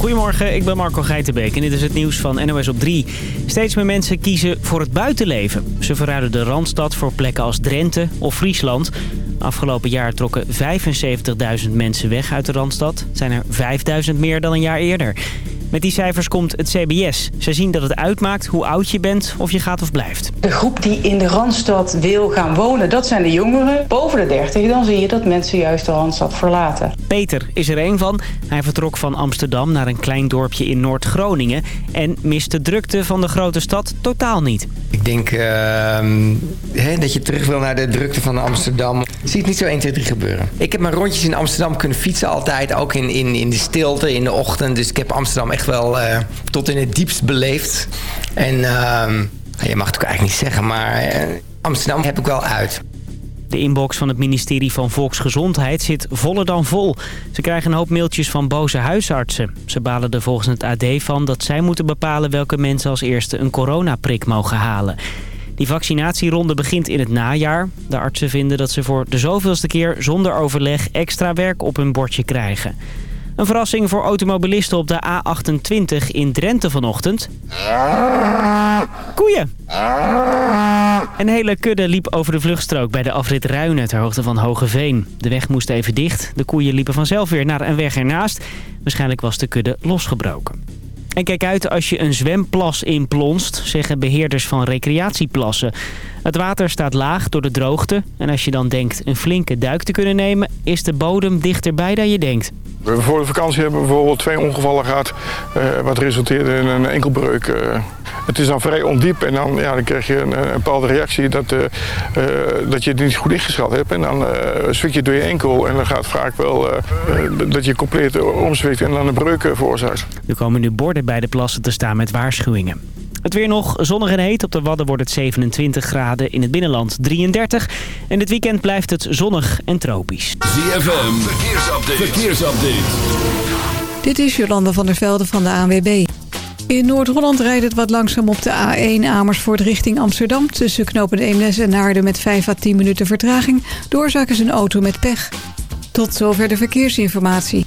Goedemorgen, ik ben Marco Geitenbeek en dit is het nieuws van NOS op 3. Steeds meer mensen kiezen voor het buitenleven. Ze verruilen de Randstad voor plekken als Drenthe of Friesland. Afgelopen jaar trokken 75.000 mensen weg uit de Randstad. Zijn er 5.000 meer dan een jaar eerder. Met die cijfers komt het CBS. Ze zien dat het uitmaakt hoe oud je bent of je gaat of blijft. De groep die in de Randstad wil gaan wonen, dat zijn de jongeren. Boven de 30, dan zie je dat mensen juist de Randstad verlaten. Peter is er één van. Hij vertrok van Amsterdam naar een klein dorpje in Noord-Groningen... en mist de drukte van de grote stad totaal niet. Ik denk ehm, hè, dat je terug wil naar de drukte van Amsterdam. Ik zie het niet zo 1, 2, 3 gebeuren. Ik heb mijn rondjes in Amsterdam kunnen fietsen altijd. Ook in, in, in de stilte, in de ochtend. Dus ik heb Amsterdam echt wel eh, tot in het diepst beleefd. En ehm, je mag het ook eigenlijk niet zeggen, maar eh, Amsterdam heb ik wel uit. De inbox van het ministerie van Volksgezondheid zit voller dan vol. Ze krijgen een hoop mailtjes van boze huisartsen. Ze balen er volgens het AD van dat zij moeten bepalen welke mensen als eerste een coronaprik mogen halen. Die vaccinatieronde begint in het najaar. De artsen vinden dat ze voor de zoveelste keer zonder overleg extra werk op hun bordje krijgen. Een verrassing voor automobilisten op de A28 in Drenthe vanochtend. Koeien. Een hele kudde liep over de vluchtstrook bij de afrit Ruinen ter hoogte van Hogeveen. De weg moest even dicht. De koeien liepen vanzelf weer naar een weg ernaast. Waarschijnlijk was de kudde losgebroken. En kijk uit als je een zwemplas inplonst, zeggen beheerders van recreatieplassen. Het water staat laag door de droogte. En als je dan denkt een flinke duik te kunnen nemen, is de bodem dichterbij dan je denkt. We voor de vakantie hebben we bijvoorbeeld twee ongevallen gehad... Uh, wat resulteerde in een enkelbreuk. Uh, het is dan vrij ondiep en dan, ja, dan krijg je een, een bepaalde reactie... Dat, uh, dat je het niet goed ingeschat hebt. En dan zwik je door je enkel en dan gaat vaak wel dat je compleet omzwikt... en dan een breuk veroorzaakt. Er komen nu borden bij de plassen te staan met waarschuwingen. Het weer nog zonnig en heet. Op de Wadden wordt het 27 graden. In het binnenland 33. En dit weekend blijft het zonnig en tropisch. ZFM, verkeersupdate. verkeersupdate. Dit is Jolanda van der Velde van de ANWB. In Noord-Holland rijdt het wat langzaam op de A1 Amersfoort richting Amsterdam... tussen knopen Eemnes en Naarden met 5 à 10 minuten vertraging. Oorzaak is een auto met pech. Tot zover de verkeersinformatie.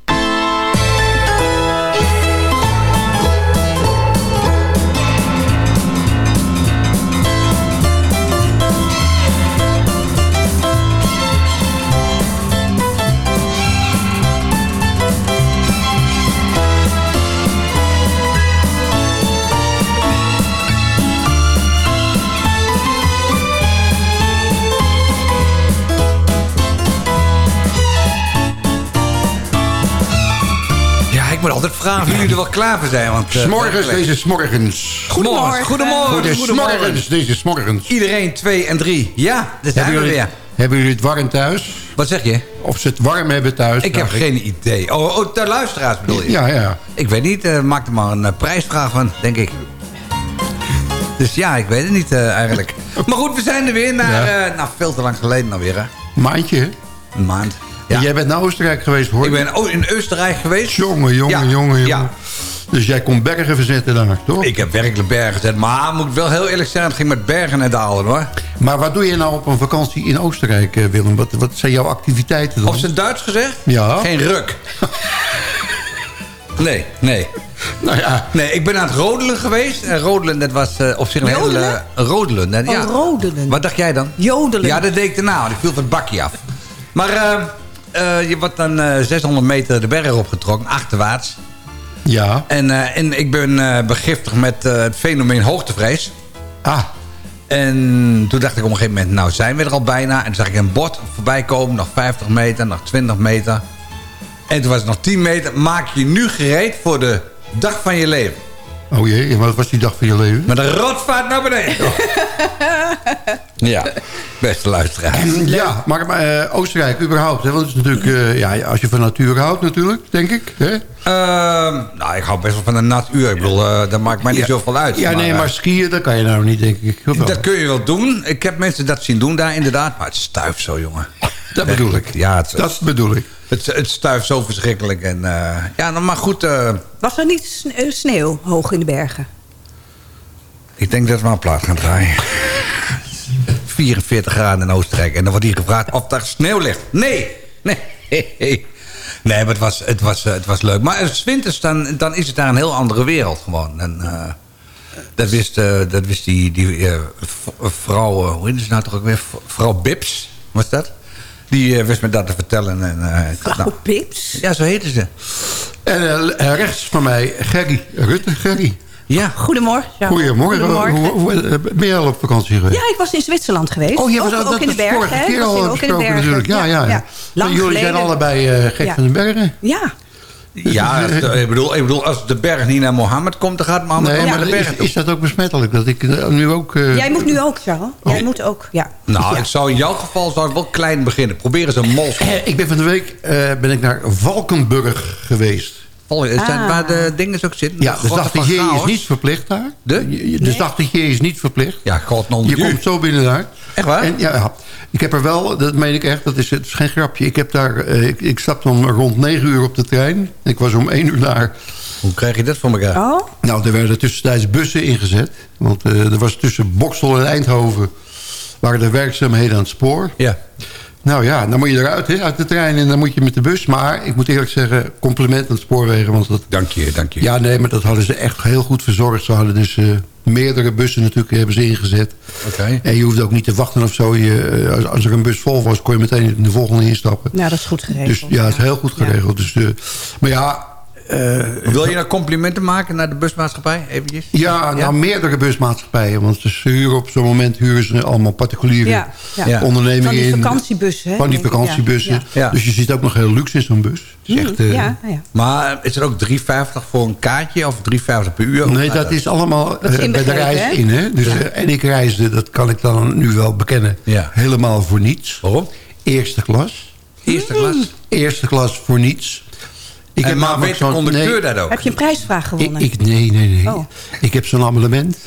Ik moet altijd vragen of jullie er wel klaar voor zijn. Want, uh, smorgens, deze smorgens. Goedemorgen. Goedemorgen. Goedemorgen. Smorgens, deze smorgens. Iedereen, twee en drie. Ja, dat zijn hebben we weer. Hebben jullie het warm thuis? Wat zeg je? Of ze het warm hebben thuis? Ik heb geen idee. Oh, oh ter luisteraars bedoel je? Ja, ja. Ik weet niet. Uh, maak er maar een uh, prijsvraag van, denk ik. Dus ja, ik weet het niet uh, eigenlijk. maar goed, we zijn er weer. Na, ja. nou, veel te lang geleden alweer. Hè? Maandje. Een maand. Ja. Jij bent naar Oostenrijk geweest, hoor Ik ben oh, in Oostenrijk geweest. Jongen, jongen, ja. jongen, jongen. Ja. Dus jij kon bergen verzetten daar, toch? Ik heb werkelijk bergen gezet. Maar moet ik wel heel eerlijk zijn, het ging met bergen en dalen, hoor. Maar wat doe je nou op een vakantie in Oostenrijk, Willem? Wat, wat zijn jouw activiteiten dan? Op zijn Duits gezegd? Ja. Geen ruk. nee, nee. Nou ja. Nee, ik ben aan het rodelen geweest. En rodelen, dat was uh, op zich een hele... Uh, rodelen. net, ja. Oh, rodelen. Wat dacht jij dan? Jodelen. Ja, dat deed ik daarna, want ik viel van het bakje af. Maar... Uh, uh, je wordt dan uh, 600 meter de berg opgetrokken, achterwaarts. Ja. En, uh, en ik ben begiftigd met het fenomeen hoogtevrees. Ah. En toen dacht ik op een gegeven moment, nou zijn we er al bijna. En toen zag ik een bord voorbij komen, nog 50 meter, nog 20 meter. En toen was het nog 10 meter. Maak je nu gereed voor de dag van je leven. Oh jee, wat was die dag van je leven? Met een rotvaart naar beneden. ja, beste luisteraar. Ja, maar eh, Oostenrijk überhaupt. Hè? Want het is natuurlijk, eh, ja, als je van natuur houdt natuurlijk, denk ik. Hè? Ehm, nou, ik hou best wel van een nat uur. Ik bedoel, eh, dat maakt mij niet Ja. zoveel uit. Ja, nee, maar skiën, dat kan je nou niet, denk ik. Dat kun je wel doen. Ik heb mensen dat zien doen daar inderdaad. Maar het stuift zo, jongen. Dat bedoel ik. Ja, het, Dat bedoel ik. het, het stuift zo verschrikkelijk. En, eh, ja, nou, maar goed. eh, Was er niet eh, sneeuw hoog in de bergen? ik denk dat we maar plaat gaan draaien. 44 graden in Oostenrijk. En dan wordt hier gevraagd of daar sneeuw ligt. Nee, nee. Nee, maar het was, het was, het was leuk. Maar als het winters, dan, dan is het daar een heel andere wereld gewoon. En, eh, dat, wist, eh, dat wist die, die eh, vrouw, hoe heet ze nou toch ook weer? Vrouw Bips, was dat? Die eh, wist me dat te vertellen. En, eh, nou, Pips? ja, zo heette ze. En eh, rechts van mij, Gerry Rutte. Gerry. Ja, Goedemorgen. Ja. Goedemorgen. Goedemorgen. Hoe, hoe, ben je al op vakantie geweest? Ja, ik was in Zwitserland geweest. Oh, je was ook, ook dat in de was bergen. vorige keer al ook in de besproken bergen. natuurlijk. Ja, ja. ja. Lang jullie zijn allebei eh, gek Ja. van de bergen. Ja, ja ik, bedoel, ik bedoel, als de berg niet naar Mohammed komt... dan gaat Mohammed Nee, maar naar de is, berg toe. is dat ook besmettelijk? Dat ik eh, nu ook... eh, jij moet nu ook, Charles. Jij moet ook, ja. Nou, Ja. ik zou in jouw geval zou ik wel klein beginnen. Probeer eens een mol. eh, ik ben van de week eh, ben ik naar Valkenburg geweest. Het zijn Ah. waar de dingen ook zitten. Ja, de statigier is niet verplicht daar. De? Je- De statigier is niet verplicht. Ja, god non Je komt zo binnen daar. Echt waar? En, ja, ja, ik heb er wel, dat meen ik echt, dat is, het is geen grapje. Ik, heb daar, eh, ik, ik stapte om rond 9 uur op de trein. Ik was om 1 uur daar. Hoe krijg je dat voor elkaar? Oh, Nou, er werden tussentijds bussen ingezet. Want eh, er was tussen Boksel en Eindhoven... waren de werkzaamheden aan het spoor. Ja. Nou ja, dan moet je eruit, hè, uit de trein en dan moet je met de bus. Maar ik moet eerlijk zeggen, compliment aan het spoorwegen. Want dat, Dank je, dank je. ja, nee, maar dat hadden ze echt heel goed verzorgd. Ze hadden dus eh, meerdere bussen natuurlijk hebben ze ingezet. Oké. En je hoeft ook niet te wachten of zo. Je, eh, als, als er een bus vol was, kon je meteen in de volgende instappen. nou, dat is goed geregeld. Dus ja, het is heel goed geregeld. Dus, eh, maar ja, Wil je nou complimenten maken naar de busmaatschappij? Eventjes? ja, nou meerdere busmaatschappijen. Want ze huren op zo'n moment huren ze allemaal particuliere Ja, ja. Ja. ondernemingen Van die in. vakantiebussen, hè, Van die denk ik, ja. vakantiebussen. Dus je ziet ook nog heel luxe in zo'n bus. Is echt, eh, Ja, ja. Maar is het ook 3,50 voor een kaartje of 3,50 per uur? Nee, dat is allemaal Dat is eh, bij de reis hè? in. Hè? Dus, eh, en ik reisde, dat kan ik dan nu wel bekennen, Ja. helemaal voor niets. Waarom? Eerste klas. Eerste klas. Eerste klas voor niets. Ik en maar de zo'n- conducteur nee, dat ook? Heb je een prijsvraag gewonnen? ik, nee, nee, nee. Oh. Ik heb zo'n abonnement.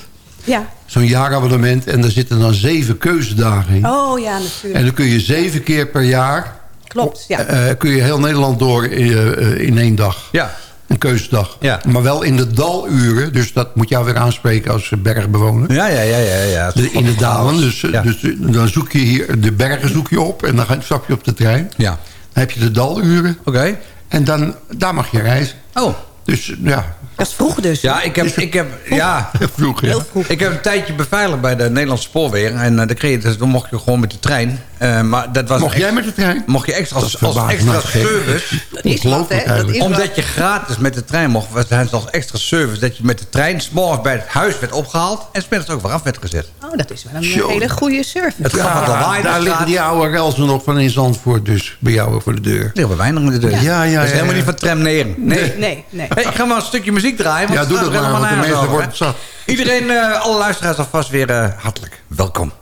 Ja. Zo'n jaarabonnement. En daar zitten dan zeven keuzedagen in. Oh ja, natuurlijk. En dan kun je zeven keer per jaar... Klopt, ja. eh, kun je heel Nederland door in, eh, in één dag. Ja. Een keuzedag. Ja. Maar wel in de daluren. Dus dat moet jou weer aanspreken als bergbewoner. Ja, ja, ja, ja. ja. De- in de dalen. Dus, eh, Ja. dus eh, dan zoek je hier de bergen zoek je op. En dan stap je op de trein. Ja. Dan heb je de daluren. Oké. En dan, daar mag je reizen. Oh. Dus ja, Dat is vroeg dus. Ja, ik heb, ik heb, ja, vroeger. Heel vroeg. ik heb een tijdje beveiligd bij de Nederlandse spoorwegen. En eh, dan, kreeg je, dus, dan mocht je gewoon met de trein. Eh, maar dat was Mocht jij met de trein? Mocht je extra, als, als extra service... Dat is wat, hè? Dat wat. Omdat je gratis met de trein mocht, was het als extra service... dat je met de trein s'morgens bij het huis werd opgehaald... en smiddags ook weer af werd gezet. Oh, dat is wel een hele goede service. Het gaf wat lawaai. daar liggen gaat- die oude relsen nog van in Zandvoort. Dus bij jou voor de deur. Er liggen weinig met de deur. Ja, ja, Dat is ja, helemaal ja. niet van tram 9. Nee. Nee, nee. Hey, ik ga maar een stukje muziek draaien. Want Ja, het doe staat dat er maar, helemaal want de mensen worden zat. Iedereen, eh, alle luisteraars alvast weer eh, hartelijk welkom.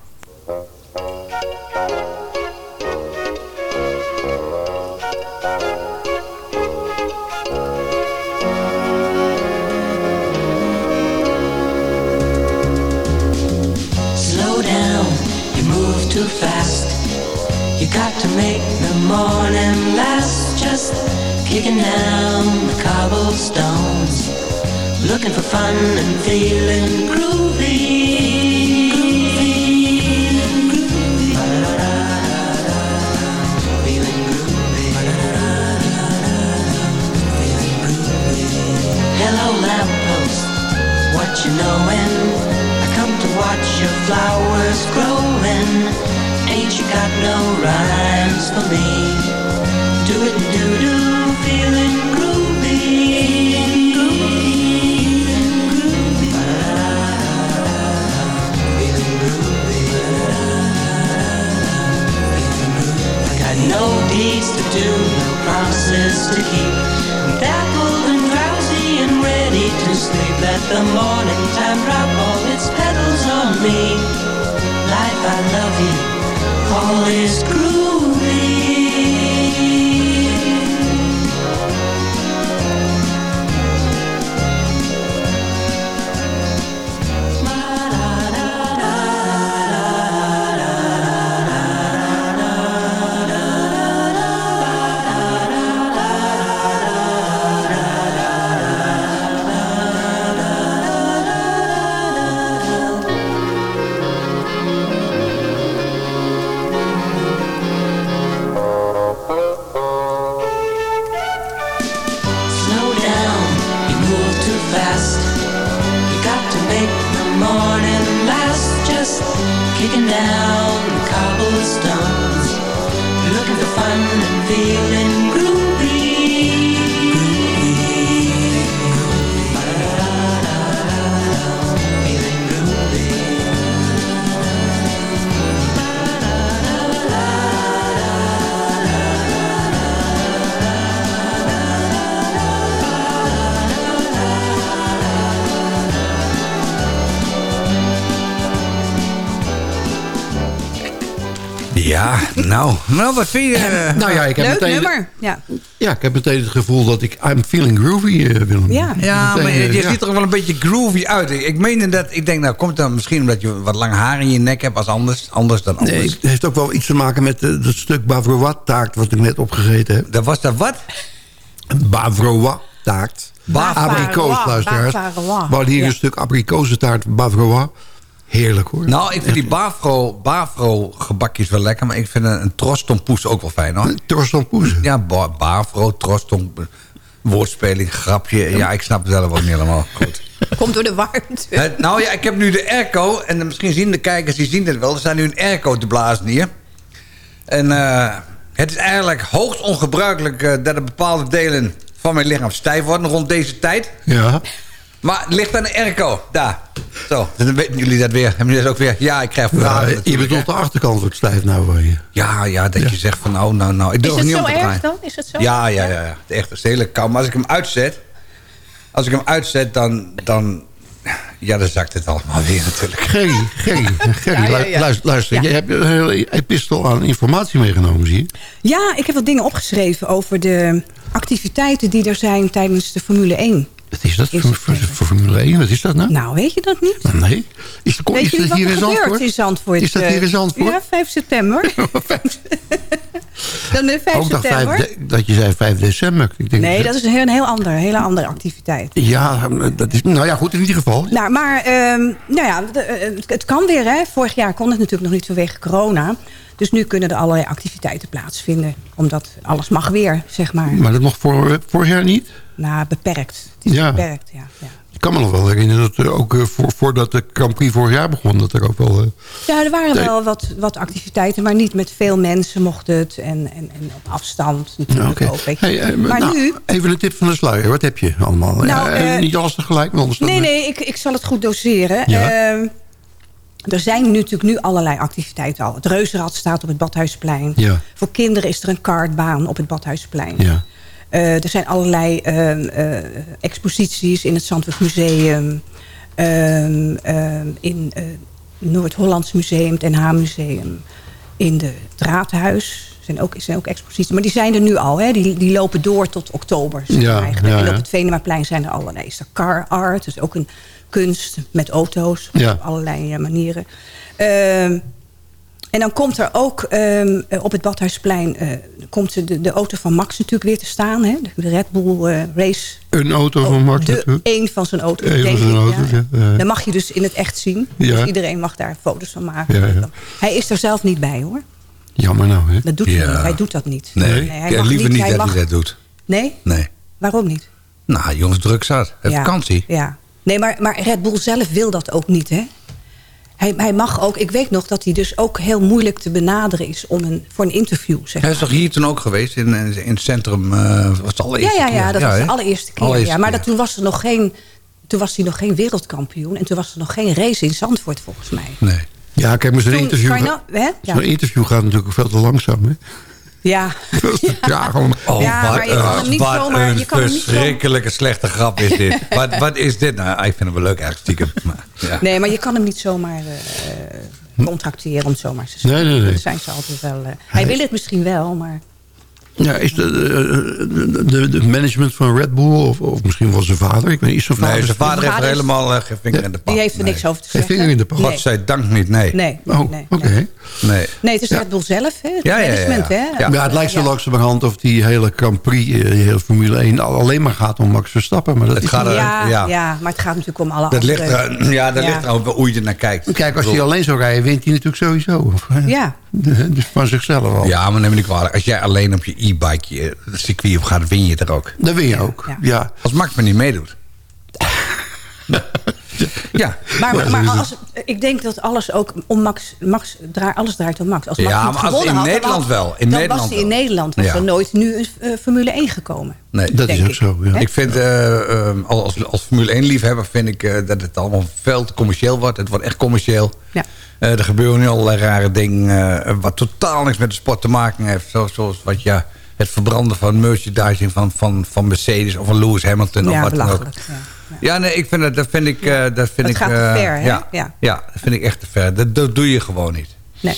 Too fast. You got to make the morning last. Just kicking down the cobblestones. Looking for fun and feeling groovy. Promises to keep. Dappled and drowsy and ready to sleep. Let the morning time drop all its petals on me. Life, I love you. All is groovy. Nou, nou wat vind je? eh, Nou ja, ik heb Leuk meteen, nummer. Ja. Ja, ik heb meteen het gevoel dat ik... I'm feeling groovy, eh, Willem. Ja. Ja, Meteen, maar je, eh, je ja. ziet er wel een beetje groovy uit. Ik, ik meende dat, ik denk, nou komt het dan misschien omdat je wat lang haar in je nek hebt als anders, anders dan anders. Nee, het heeft ook wel iets te maken met eh, dat stuk Bavrois taart wat ik net opgegeten heb. Dat was dat wat? Bavrois taart. Abrikoos, luisteraars. We hadden hier Ja. een stuk abrikozentaart Bavrois. Heerlijk hoor. Nou, ik vind die Bafro, Bafro gebakjes wel lekker, maar ik vind een, een trostompoes ook wel fijn hoor. Trostompoes. Ja, ba Bafro, trostom, woordspeling, grapje. Ja, ik snap het zelf ook niet helemaal goed. Komt door de warmte. Nou ja, ik heb nu de airco. En dan misschien zien de kijkers, die zien het wel. Er staat nu een airco te blazen hier. En eh, het is eigenlijk hoogst ongebruikelijk... eh, dat er bepaalde delen van mijn lichaam stijf worden rond deze tijd. Ja. Maar het ligt aan de airco. Daar. Zo, dan weten jullie dat weer. Hebben jullie dat ook weer? Ja, ik krijg Ja, vragen je bedoelt de achterkant wordt stijf nou van je. Ja, ja, dat je zegt van nou, nou, nou. Ik Is durf het niet zo om te erg draaien. dan? Is het zo? Ja, ja, ja. ja. Echt, het is hele kou. Maar als ik hem uitzet... Als ik hem uitzet, dan... dan ja, dan zakt het allemaal weer natuurlijk. Gerry, Gerry, Gerry Ja, ja, lu- ja. luister. luister. Ja. Je hebt een hele epistel aan informatie meegenomen, zie je? Ja, ik heb wat dingen opgeschreven over de activiteiten die er zijn tijdens de Formule 1. Wat is dat Is voor, het, voor, eh, voor Formule 1? Wat is dat nou? Nou, weet je dat niet? Nee. Is, de, Weet is je dat wat hier er in Zandvoort? in Zandvoort? Is dat eh, hier in Zandvoort? Ja, 5 september. Dan de 5 Ook dat, september. 5 de- dat je zei 5 december. Ik denk Nee, dat is een heel, een heel ander, hele andere activiteit. Ja, dat is, nou ja, goed, in ieder geval. Nou, maar ehm, nou ja, eh, het, het kan weer. Hè. Vorig jaar kon het natuurlijk nog niet vanwege corona. Dus nu kunnen er allerlei activiteiten plaatsvinden. Omdat alles mag weer, zeg maar. Maar dat mocht voor, vorig jaar niet? Nou, beperkt. Het is Ja. beperkt, ja. ja. Ik kan me nog wel herinneren dat er ook eh, voor, voordat de Grand Prix vorig jaar begon... dat er ook wel... eh, Ja, er waren Nee. wel wat, wat activiteiten, maar niet met veel mensen mocht het. En, en, en op afstand natuurlijk Oké. ook. Hey, eh, maar nou, nu... Even een tip van de sluier. Wat heb je allemaal? Nou, ja, eh, eh, niet alles tegelijk, want anders... dan- Nee, nee, ik, ik zal het goed doseren. Ja. Ehm, er zijn nu natuurlijk nu allerlei activiteiten al. Het Reuzenrad staat op het Badhuisplein. Ja. Voor kinderen is er een kartbaan op het Badhuisplein. Ja. Eh, er zijn allerlei ehm, eh, exposities in het Zandvoort Museum. ehm, ehm, in het Noord-Hollands Museum, het NH Museum. In de het Raadhuis zijn ook, zijn ook exposities. Maar die zijn er nu al. Hè? Die, die lopen door tot oktober. zeg Ja, eigenlijk. ja, en op het Venemaplein zijn er allerlei. Is er car art, dus ook een kunst met auto's. Ja. Op allerlei eh, manieren. En dan komt er ook ehm, eh, op het Badhuisplein... eh, komt de, de auto van Max natuurlijk weer te staan. Hè? De Red Bull eh, Race. Een auto van Max de, natuurlijk. Een van zijn auto's, Eén van zijn ik. auto's, ja. Ja. Dan mag je dus in het echt zien. Ja. Dus iedereen mag daar foto's van maken. Ja, ja. Hij is er zelf niet bij, hoor. Jammer nou, hè? Dat doet Ja. hij niet. Hij doet dat niet. Nee, hij mag liever niet, hij dat mag- hij dat doet. Nee? Nee. Waarom niet? Nou, jongens, druk zat. Vakantie. Ja. Nee, maar, maar Red Bull zelf wil dat ook niet, hè? Hij, hij mag ook... Ik weet nog dat hij dus ook heel moeilijk te benaderen is... Om een, voor een interview, zeg Hij is toch hier toen ook geweest in, in het centrum? eh was het de Ja, ja, ja, keer? dat was de allereerste keer. Allereerste ja. Maar keer. dat, toen, was er nog geen, toen was hij nog geen wereldkampioen. En toen was er nog geen race in Zandvoort, volgens mij. Nee. Ja, kijk, maar zo'n interview, nou-? Ja. zo'n interview gaat natuurlijk veel te langzaam, hè? Ja. Te traag om... Oh, Ja, wat maar je kan hem niet wat zomaar- een je kan hem niet zo- verschrikkelijke slechte grap is dit. wat, wat is dit nou? Ik vind hem wel leuk eigenlijk stiekem. Maar, ja. Nee, maar je kan hem niet zomaar eh, contracteren, om zomaar te zeggen. Nee, nee, nee. Dat zijn ze altijd wel... eh, hij wil het misschien wel, maar... Ja, is de, de, de, de management van Red Bull, of, of misschien wel zijn vader, ik weet niet, zijn vader... Nee, zijn vader heeft er vader is- helemaal eh, geen vinger in de pap. Die heeft er Nee. niks over te Geen zeggen. vinger in de pap. Nee. Godzijdank niet, nee. Nee, Oh, nee, oké. nee. nee. Nee, het is Red Bull zelf, hè? Het Ja, ja, ja, ja. management, hè? Ja. Ja, het lijkt zo langzamerhand of die hele Grand Prix, eh, die hele Formule 1, al- alleen maar gaat om Max Verstappen. Maar dat Het is gaat er- Ja, ja. ja. maar het gaat natuurlijk om alle Dat ligt, andere... er, ja, dat Ja. ligt er ook hoe je er naar kijkt. Kijk, als hij alleen zou rijden, wint hij natuurlijk sowieso. Eh, Ja, Dus van zichzelf al. Ja, maar neem me niet kwalijk. Als jij alleen op je e-bike het circuit op gaat, win je er ook. Dat win je ook. Ja. Ja. Als Max maar niet meedoet. ja. maar, maar als, ik denk dat alles ook om Max... Max draai, alles draait om Max. Als Max Ja, maar als gewonnen in had, Nederland wel. In dan Nederland was hij in. Nederland was Ja. er nooit nu een eh, Formule 1 gekomen. Nee. Dat is ook ik. zo, ja. Ik vind, eh, eh, als, als Formule 1 liefhebber vind ik dat het allemaal veel te commercieel wordt. Het wordt echt commercieel. Ja. Er gebeuren nu allerlei rare dingen wat totaal niks met de sport te maken heeft. Zo, zoals wat, ja, het verbranden van merchandising van, van, van Mercedes of van Lewis Hamilton. of wat dan ook. Ja. Ja, nee, ik vind dat, dat vind ik... eh, dat vind Het ik, gaat te eh, ver, hè? Ja, Ja. ja. dat vind ik echt te ver. Dat, dat doe je gewoon niet. Nee.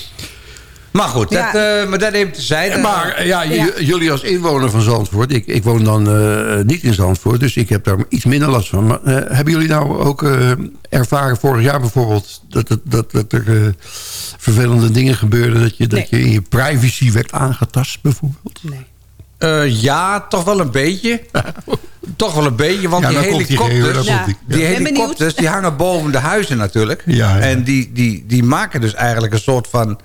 Maar goed, Ja. dat, eh, maar dat even tezijde. Maar ja, Ja. jullie als inwoner van Zandvoort, ik, ik woon dan eh, niet in Zandvoort, dus ik heb daar iets minder last van. Maar hebben jullie nou ook eh, ervaren vorig jaar bijvoorbeeld dat, dat, dat, dat er eh, vervelende dingen gebeurden, dat je, dat je in je privacy werd aangetast bijvoorbeeld? nee. Eh, ja, toch wel een beetje. toch wel een beetje, want Ja, die helikopters... Die. Die helikopters die hangen boven de huizen natuurlijk. Ja, ja. En die, die, die maken dus eigenlijk een soort van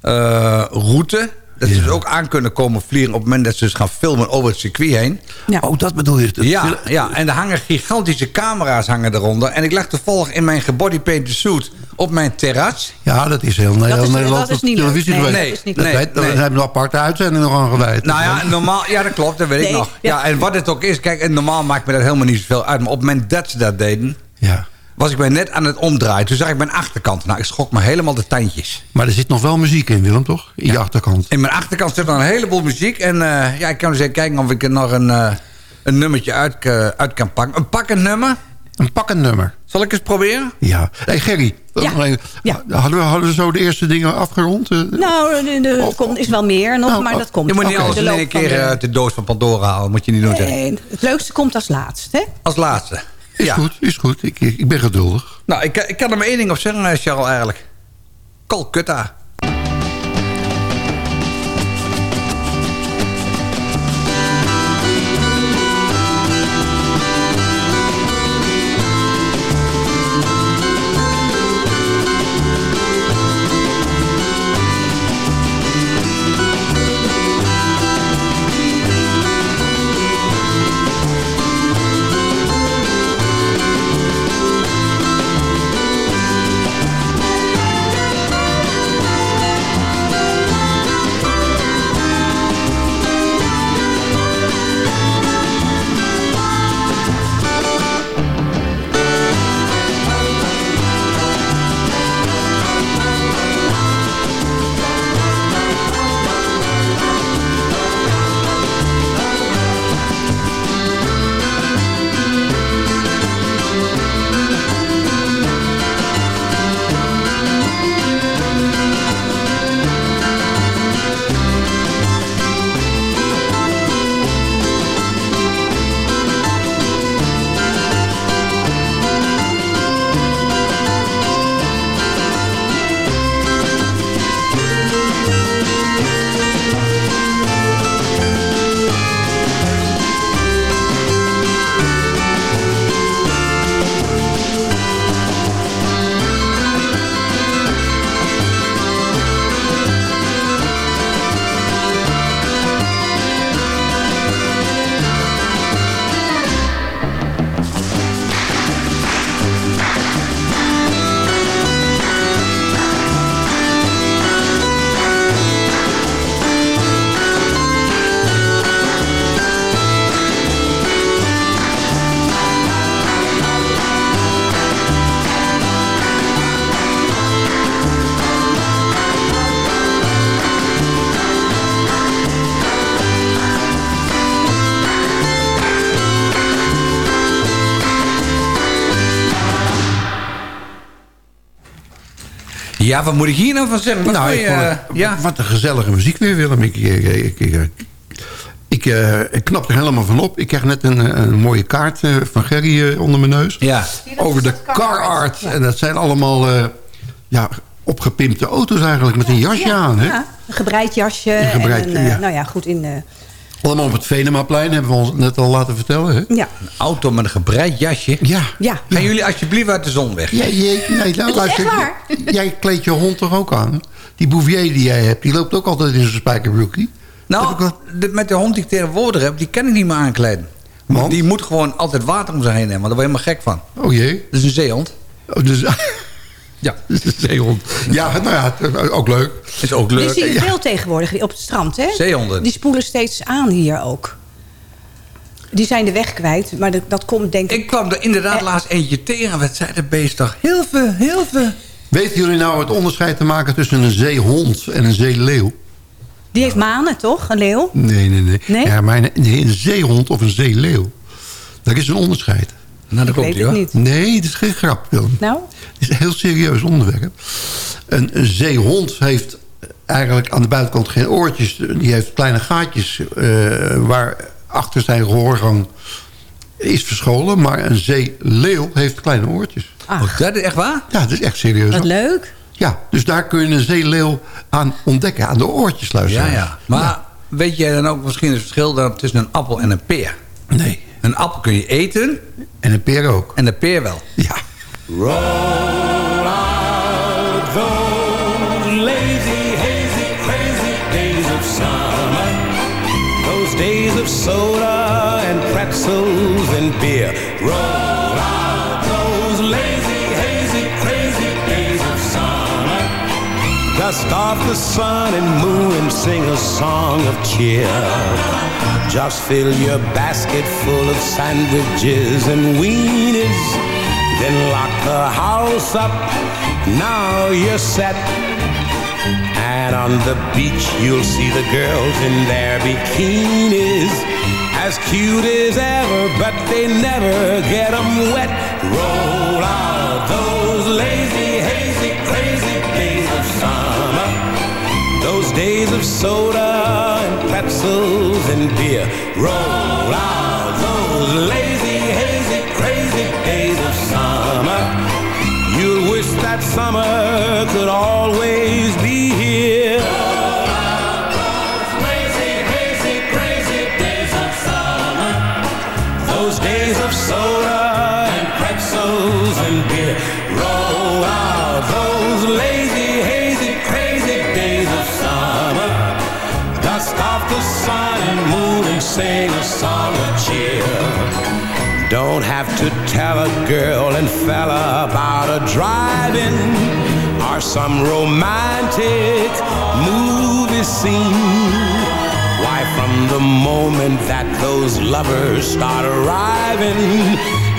eh, route. Dat ze Ja. dus ook aan kunnen komen vliegen... op het moment dat ze dus gaan filmen over het circuit heen. Ja. Oh, dat bedoel je? Dat- Ja, ja, en er hangen gigantische camera's hangen eronder. En ik lag toevallig in mijn gebodypainted suit op mijn terras. Ja, dat is heel, heel is- Nederland dat is niet televisie. Nee, geweest. nee, dat is niet Dat nee, weet- nee. hebben we een aparte uitzending nog aan gewijd. Nou ja, normaal, ja, dat klopt, dat weet ik Nee, nog. Ja. ja. en wat het ook is, kijk, en normaal maakt me dat helemaal niet zoveel uit. Maar op het moment dat ze dat deden, ja. was ik mij net aan het omdraaien. Toen zag ik mijn achterkant. Nou, ik schrok me helemaal de tandjes. Maar er zit nog wel muziek in, Willem, toch? In je achterkant. In mijn achterkant zit er een heleboel muziek. En eh, ja, ik kan eens even kijken of ik er nog een, eh, een nummertje uit, eh, uit kan pakken. Een pakkend nummer. Een pakkend nummer. Zal ik eens proberen? Ja. Hey Gerry, Ja. even. Ja. Hadden, we, hadden we zo de eerste dingen afgerond? Eh, Nou, er- komt- is wel meer nog, Oh, maar oh. dat komt. Je moet niet alles in één keer de- eh, uit de doos van Pandora halen. Moet je niet doen. zeg. Nee, het leukste komt als laatst, hè? Als laatste. is ja. goed, is goed. Ik, ik, ben geduldig. Nou, ik, ik kan er maar één ding op zeggen, eh, Charles, eigenlijk. Calcutta. Ja, wat moet ik hier nou van zeggen? Wat, nou, ik je, eh, het- ja. wat een gezellige muziek weer, Willem. Ik, ik, ik, ik, ik, eh, ik knap er helemaal van op. Ik krijg net een, een mooie kaart eh, van Gerry eh, onder mijn neus. Ja. Over de car art. En dat zijn allemaal eh, ja, opgepimpte auto's eigenlijk met een jasje ja, aan. Hè? ja, een gebreid jasje. Een gebreid, en een, eh, ja. Nou ja, goed in... eh, Allemaal op het Venemaplein, hebben we ons net al laten vertellen. Hè? ja. Een auto met een gebreid jasje. Ja. Ja. Gaan jullie alsjeblieft uit de zon weg? Ja, je, nee, nou, is luister, echt waar. Jij kleedt je hond toch ook aan? Die Bouvier die jij hebt, die loopt ook altijd in zijn spijkerbroekie. Heb ik Nou, de- met de hond die ik tegenwoordig heb, die kan ik niet meer aankleden. Want? Die moet gewoon altijd water om zich heen hebben, want daar word je helemaal gek van. Oh jee. Dat is een zeehond. Oh, dus, Ja, dat is een zeehond. Ja, nou ja, ook leuk. is ook Die leuk. zie je veel tegenwoordig op het strand, hè? Zeehonden. Die spoelen steeds aan hier ook. Die zijn de weg kwijt, maar dat, dat komt denk ik... Ik kwam er inderdaad Eh. laatst eentje tegen. Wat zei de beest toch? Heel veel, heel veel. Weten jullie nou het onderscheid te maken tussen een zeehond en een zeeleeuw? Die heeft manen, toch? Een leeuw? Nee, nee, nee. Nee? Ja, maar een, nee, een zeehond of een zeeleeuw. Daar is een onderscheid. Nou, dat klopt niet. Nee, het is geen grap, Willem. Nou? Het is een heel serieus onderwerp. Een, zeehond heeft eigenlijk aan de buitenkant geen oortjes. Die heeft kleine gaatjes eh, waar achter zijn gehoorgang is verscholen. Maar een zeeleeuw heeft kleine oortjes. Ach, Oh, dat is echt waar? Ja, dat is echt serieus. wat leuk. Ja, dus daar kun je een zeeleeuw aan ontdekken. Aan de oortjes Ja, luisteren. ja. Maar weet jij dan ook misschien het verschil dan tussen een appel en een peer? Nee. Een appel kun je eten En een peer ook. en een peer wel. Ja. those lazy, hazy, crazy days of summer. Those days of soda and pretzels and beer. Roll out those lazy, hazy, crazy days of summer. Dust off the sun and moon and sing a song of cheer. Just fill your basket full of sandwiches and weenies. Then lock the house up. Now you're set. And on the beach you'll see the girls in their bikinis. As cute as ever, but they never get 'em wet. Roll out those lazy, hazy, crazy days of summer. Those days of soda pretzels and beer. Roll out those lazy, hazy, crazy days of summer. You'll wish that summer could always be here. Have to tell a girl and fella about a drive-in or some romantic movie scene. Why, from the moment that those lovers start arriving,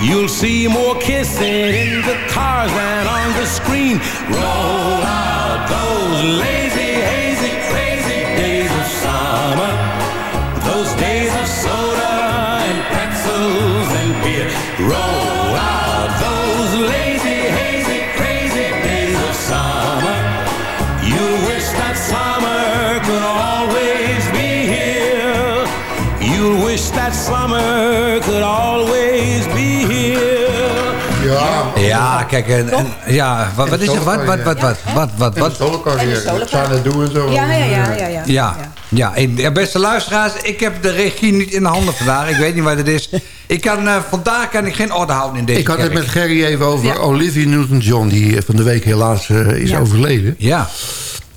you'll see more kissing in the cars than on the screen. Roll out those lazy, hazy, crazy days of summer. Those days of soda summer could always be here. Ja. Ja, kijk, en, en- ja, wat, wat is er? Wat, wat, wat, wat, wat, wat, wat? Solo Samen doen en zo. Ja, ja, ja, ja. ja. Ja, ja. en, beste luisteraars, ik heb de regie niet in de handen vandaag. Ik weet niet wat het is. Ik kan, eh, vandaag kan ik geen orde houden in deze Ik had het met Gerry even over Ja. Olivia Newton-John... die van de week helaas eh, is Ja. overleden. Ja,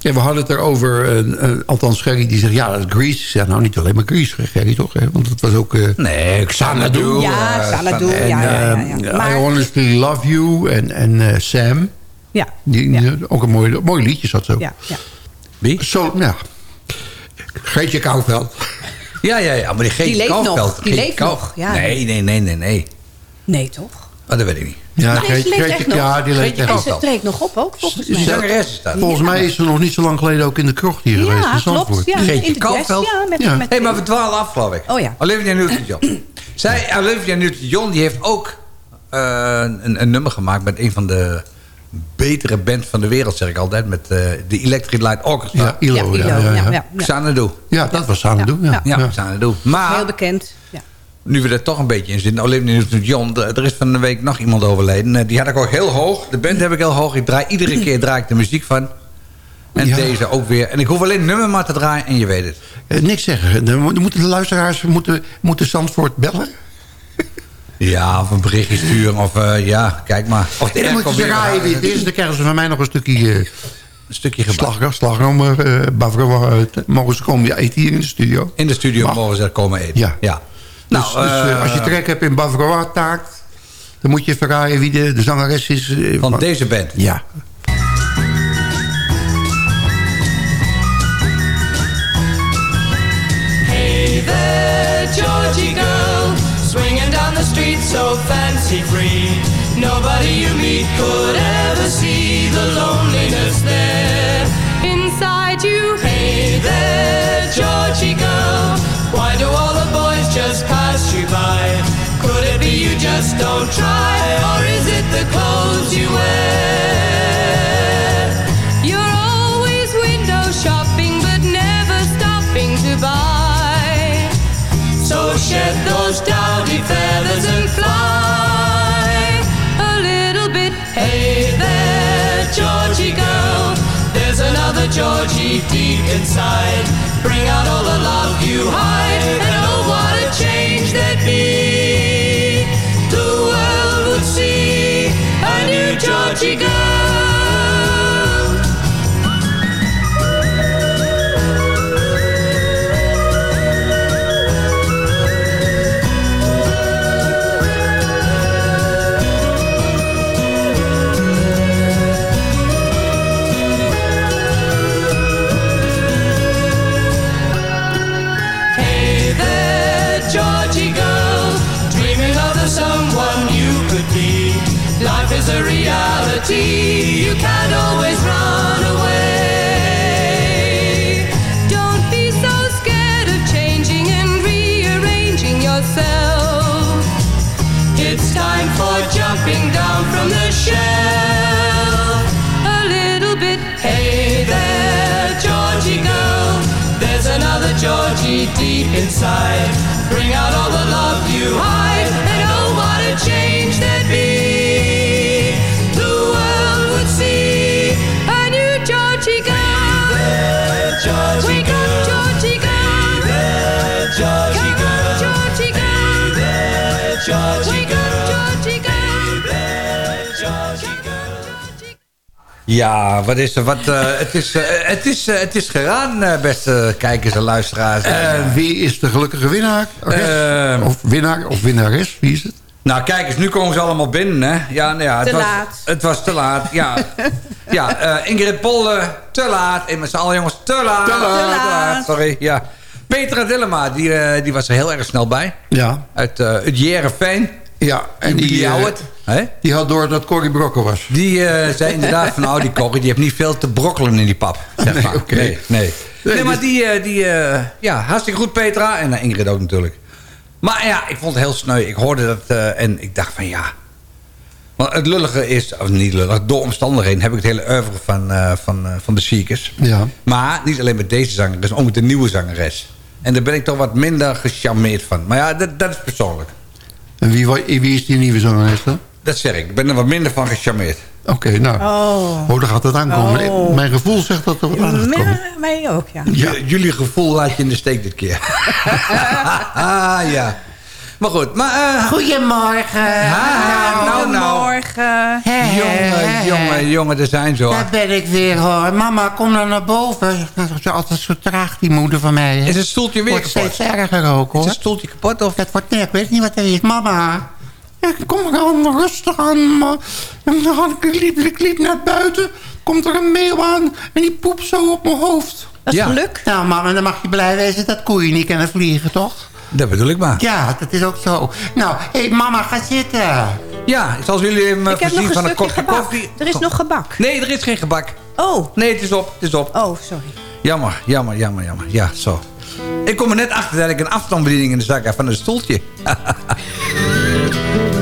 En we hadden het erover, eh, althans Gerry die zegt... ja, dat is Grease. Ik zeg, nou, niet alleen maar Grease, Gerry, toch? Hè? Want het was ook... eh, nee, Xanadu. Ja, Xanadu, Xan- ja, en, ja, ja, ja. I Maar- Honestly Love You en, en eh, Sam. Ja, Die, Ja. ook een mooi, mooi liedje zat zo. ja, ja. Wie? Zo, ja. Greetje Kouwveld. Ja, ja, ja, maar die Geetje Die leeft Kouwveld. nog, die Geetje leeft nog, ja. Nee, nee, nee, nee, nee. Nee, toch? Oh, dat weet ik niet. Ja, Nee, ze Greetje, leeft Greetje- echt nog. ja, die leeft Greetje echt En nog. Kouwveld. ze treedt nog op ook, volgens mij. Zangeres is dat. Volgens mij is ze nog niet zo lang geleden ook in de krocht hier geweest. Ja, klopt. Ja? Ja, met, Ja. met, Hé, maar we dwalen af, geloof ik. Oh ja. Olivia Newton-John. Zij, Olivia Newton-John, die heeft ook eh, een, een nummer gemaakt met een van de betere band van de wereld, zeg ik altijd. Met eh, de Electric Light Orchestra. Ja, ILO. Ja, ja, ja, ja. Xanadu. Ja, dat was Xanadu. Ja, Ja, Xanadu. Maar Heel bekend. Nu we er toch een beetje in zitten. Olympisch Newton John. Er is van de week nog iemand overleden. Eh, Die had ik ook heel hoog. De band heb ik heel hoog. Ik draai iedere keer draai ik de muziek van. En Ja. deze ook weer. En ik hoef alleen nummer maar te draaien en je weet het. Eh, niks zeggen. Dan moeten de luisteraars moeten, moeten Zandvoort bellen. Ja, of een berichtje sturen. Of eh, ja, kijk maar. Of de En dan wie het is. Dan krijgen ze van mij nog een stukje... eh, Een stukje gebak. Slagroom, slagroom uh, mogen ze komen eten hier in de studio. In de studio Mag. mogen ze er komen eten. Ja. ja. Dus, Nou, dus, eh, eh, als je trek hebt in Bavarois taart... dan moet je even raaien wie de, de zangeres is. eh, Van deze band. Ja. Hey there, Georgie girl, swinging down the street so fancy free. Nobody you meet could ever see the loneliness there inside you. Hey there, Georgie girl, why do just don't try, or is it the clothes you wear? You're always window shopping, but never stopping to buy. So shed those dowdy feathers and fly A little bit, Hey there, Georgie girl. There's another Georgie deep inside. Bring out all the love you hide. Inside. Ja, wat is er? Wat, eh, het, is, eh, het, is, eh, het is gedaan, eh, beste kijkers en luisteraars. En wie is de gelukkige winnaar? Of winnaar of winnares? Wie is het? Nou, kijk eens, nu komen ze allemaal binnen, hè? Ja, nou ja, het, Te was, laat. het was te laat, ja. ja, eh, Ingrid Polder, te laat. En met z'n allen jongens, te laat. Te laat. sorry, ja. Petra Dillema, die, die was er heel erg snel bij. Ja. Uit uh, het Jereveen. Ja, en die, die, eh, Die had door dat Corrie Brokken was. Die eh, zei inderdaad van, nou, die Corrie, die heeft niet veel te brokkelen in die pap. Zeg Nee, maar. Nee, nee. Nee, maar dus- die, eh, die eh, ja, hartstikke goed Petra. En Ingrid ook natuurlijk. Maar ja, ik vond het heel sneu. Ik hoorde dat en ik dacht van ja. Want het lullige is, of niet lullig, door omstandigheden heb ik het hele oeuvre van, van, van de Seekers. Ja. Maar niet alleen met deze zangeres, ook met de nieuwe zangeres. En daar ben ik toch wat minder gecharmeerd van. Maar ja, dat, dat is persoonlijk. En wie, wie is die nieuwe zangeres dan? Dat zeg ik. Ik ben er wat minder van gecharmeerd. Oké, nou. Oh. Oh, daar gaat het aankomen. Oh. Mijn gevoel zegt dat er wat aan gaat komen. Mij ook, ja. Jullie gevoel laat je in de steek dit keer. ah, ja. Maar goed, maar... eh, Goedemorgen. ah, nou, nou. Morgen. Jongen, jongen, jongen, er zijn zo. Daar ben ik weer hoor. Mama, kom dan naar boven. Dat is altijd zo traag, die moeder van mij. hè. Is het stoeltje weer Wordt kapot? steeds erger ook hoor. Is het stoeltje kapot of... Dat wordt nee, ik weet niet wat er is. Mama. Ja, kom maar aan, rustig aan. ma. En dan had ik, liep, ik liep naar buiten. Komt er een meeuw aan en die poept zo op mijn hoofd. Dat is Ja. geluk. Nou mama, dan mag je blij wezen dat koeien niet kunnen vliegen, toch? Dat bedoel ik maar. Ja, dat is ook zo. Nou, hé hey, mama, ga zitten. Ja, zoals jullie hem eh, Ik heb nog voorzien een van een kopje gebak. koffie. Er is nog gebak. Nee, er is geen gebak. Oh. Nee, het is op, het is op. Oh, sorry. Jammer, jammer, jammer, jammer. Ja, zo. Ik kom er net achter dat ik een afstandsbediening in de zak heb van een stoeltje.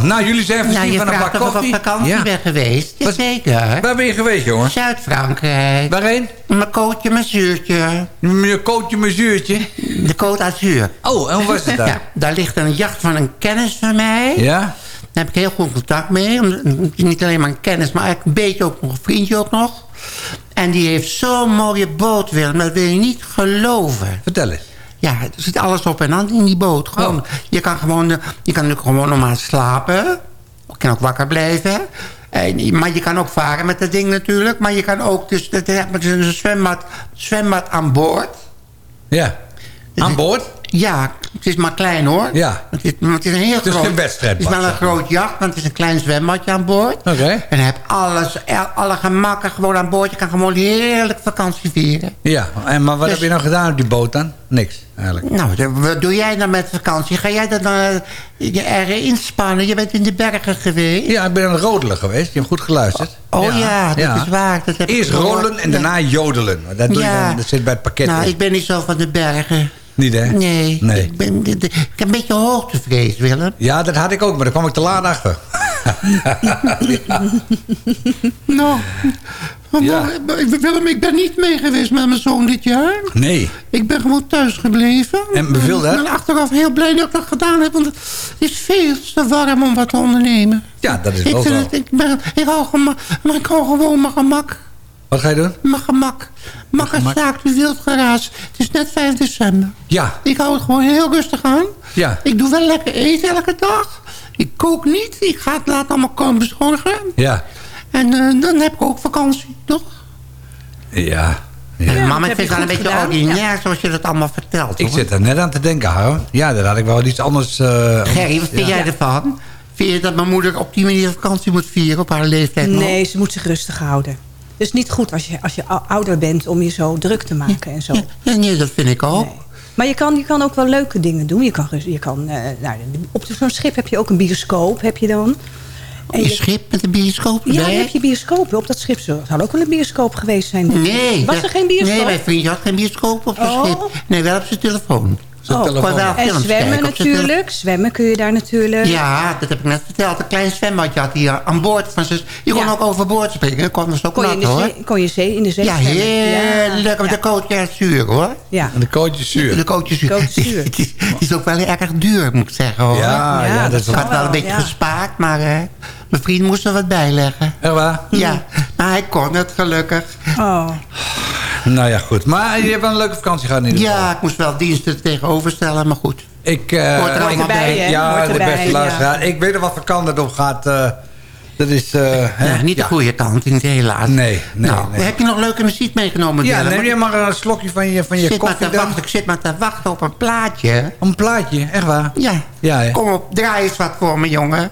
Zo, nou jullie zijn Ja, je van een bak of ik op koffie. vakantie ben geweest. Wat- Jazeker. Waar ben je geweest, jongen? Zuid-Frankrijk. Waarheen? Mijn kootje, mijn zuurtje. Mijn kootje, mijn zuurtje. De Côte d'Azur. Oh, en hoe was het daar? Ja, daar ligt een jacht van een kennis van mij. Ja? Daar heb ik heel goed contact mee. Niet alleen maar een kennis, maar eigenlijk een beetje ook nog een vriendje ook nog. En die heeft zo'n mooie boot, Willem. Dat wil je niet geloven. Vertel eens. Ja, er zit alles op en aan in die boot. Gewoon, Oh. je, kan gewoon, eh, je kan natuurlijk gewoon normaal slapen. Je kan ook wakker blijven. En, maar je kan ook varen met dat ding natuurlijk. Maar je kan ook... Dus, is een zwembad, zwembad aan boord. Ja. Aan boord? Ja, het is maar klein hoor. Ja. Het is, het is een heel Het is groot... geen wedstrijdbad, Het is wel een groot jacht, want het is een klein zwembadje aan boord. Oké. En je hebt alles, alle gemakken gewoon aan boord. Je kan gewoon heerlijk vakantie vieren. Ja, en, maar wat Dus- heb je nou gedaan op die boot dan? Niks, eigenlijk. Nou, wat doe jij dan met vakantie? Ga jij dan eh, je erg inspannen? Je bent in de bergen geweest. Ja, ik ben aan het rodelen geweest. Je hebt goed geluisterd. Oh ja, dat is waar. Dat heb Eerst rollen en daarna jodelen. Dat, doe Ja. je dan, dat zit bij het pakket. Nou, in. ik ben niet zo van de bergen. Niet, hè? Nee. Nee. Ik, ben, ik heb een beetje hoogtevrees, Willem. Ja, dat had ik ook, maar daar kwam ik te laat achter. Nou, Ja. maar, Willem, ik ben niet mee geweest met mijn zoon dit jaar. Nee. Ik ben gewoon thuis gebleven. En beviel dat? Ik ben achteraf heel blij dat ik dat gedaan heb. Want het is veel te warm om wat te ondernemen. Ja, dat is wel zo. het, ik, ben, ik, hou maar ik hou gewoon mijn gemak. Wat ga je doen? Mijn gemak. Makkerzaak, u wilt geraas. Het is net 5 december. Ja. Ik hou het gewoon heel rustig aan. Ja. Ik doe wel lekker eten elke dag. Ik kook niet. Ik ga het laten allemaal komen bezorgen. Ja. En eh, dan heb ik ook vakantie, toch? Ja. Ja, ja. mama, ik vind het wel een beetje gedaan. ordinair zoals je dat allemaal vertelt. Ik hoor. zit er net aan te denken, Harm. Ja, daar had ik wel iets anders... eh, Gerry, wat vind ja. jij ervan? Vind je dat mijn moeder op die manier vakantie moet vieren op haar leeftijd? nog? Nee, ze moet zich rustig houden. Het is niet goed als je, als je ou- ouder bent om je zo druk te maken en zo. Ja, nee, dat vind ik ook. Maar je kan, je kan ook wel leuke dingen doen. Je kan, je kan, eh, nou, op zo'n schip heb je ook een bioscoop, heb je dan. En Een je- schip met een bioscoop Ja, erbij? dan heb je bioscopen. Op dat schip zou zou ook wel een bioscoop geweest zijn. Nee. Was er geen bioscoop? Nee, mijn vriendje had geen bioscoop op zijn Oh. schip. Nee, wel op zijn telefoon. Oh, en zwemmen natuurlijk. Zwemmen kun je daar natuurlijk. Ja, dat heb ik net verteld. Een klein zwembadje had hier aan boord. Van zijn, je kon Ja. ook overboord springen. Kon zo Kon je, in knap, de hoor. zee, kon je zee, in de zee Ja, heerlijk. Met de is zuur, hoor. Ja. En de kootjes zuur. De zuur. Coach is zuur. Die, die- die is ook wel erg duur, moet ik zeggen, hoor. Ja, ja, dat is Ik wel... had wel een beetje ja. gespaard, maar eh, mijn vriend moest er wat bij leggen. Echt waar? Ja, maar hij kon het gelukkig. Oh. Nou ja, goed. Maar je hebt wel een leuke vakantie gehad in ieder geval. Ja, ik moest wel diensten tegenoverstellen, maar goed. Ik, eh, Hoort er ik- allemaal bij? Ja, Hoort de erbij, beste ja. luisteraar. Ik weet er wat voor kant het op gaat. eh, dat is... eh, hè? Ja, niet de goede kant, niet helaas. Nee, nee, nou, nee. heb je nog leuke muziek meegenomen, Ja, Willem? neem je maar een slokje van je, van je ik zit maar koffie te dan. wachten, Ik zit maar te wachten op een plaatje. Een plaatje, echt waar? Ja, Ja, hè? kom op, draai eens wat voor me, jongen.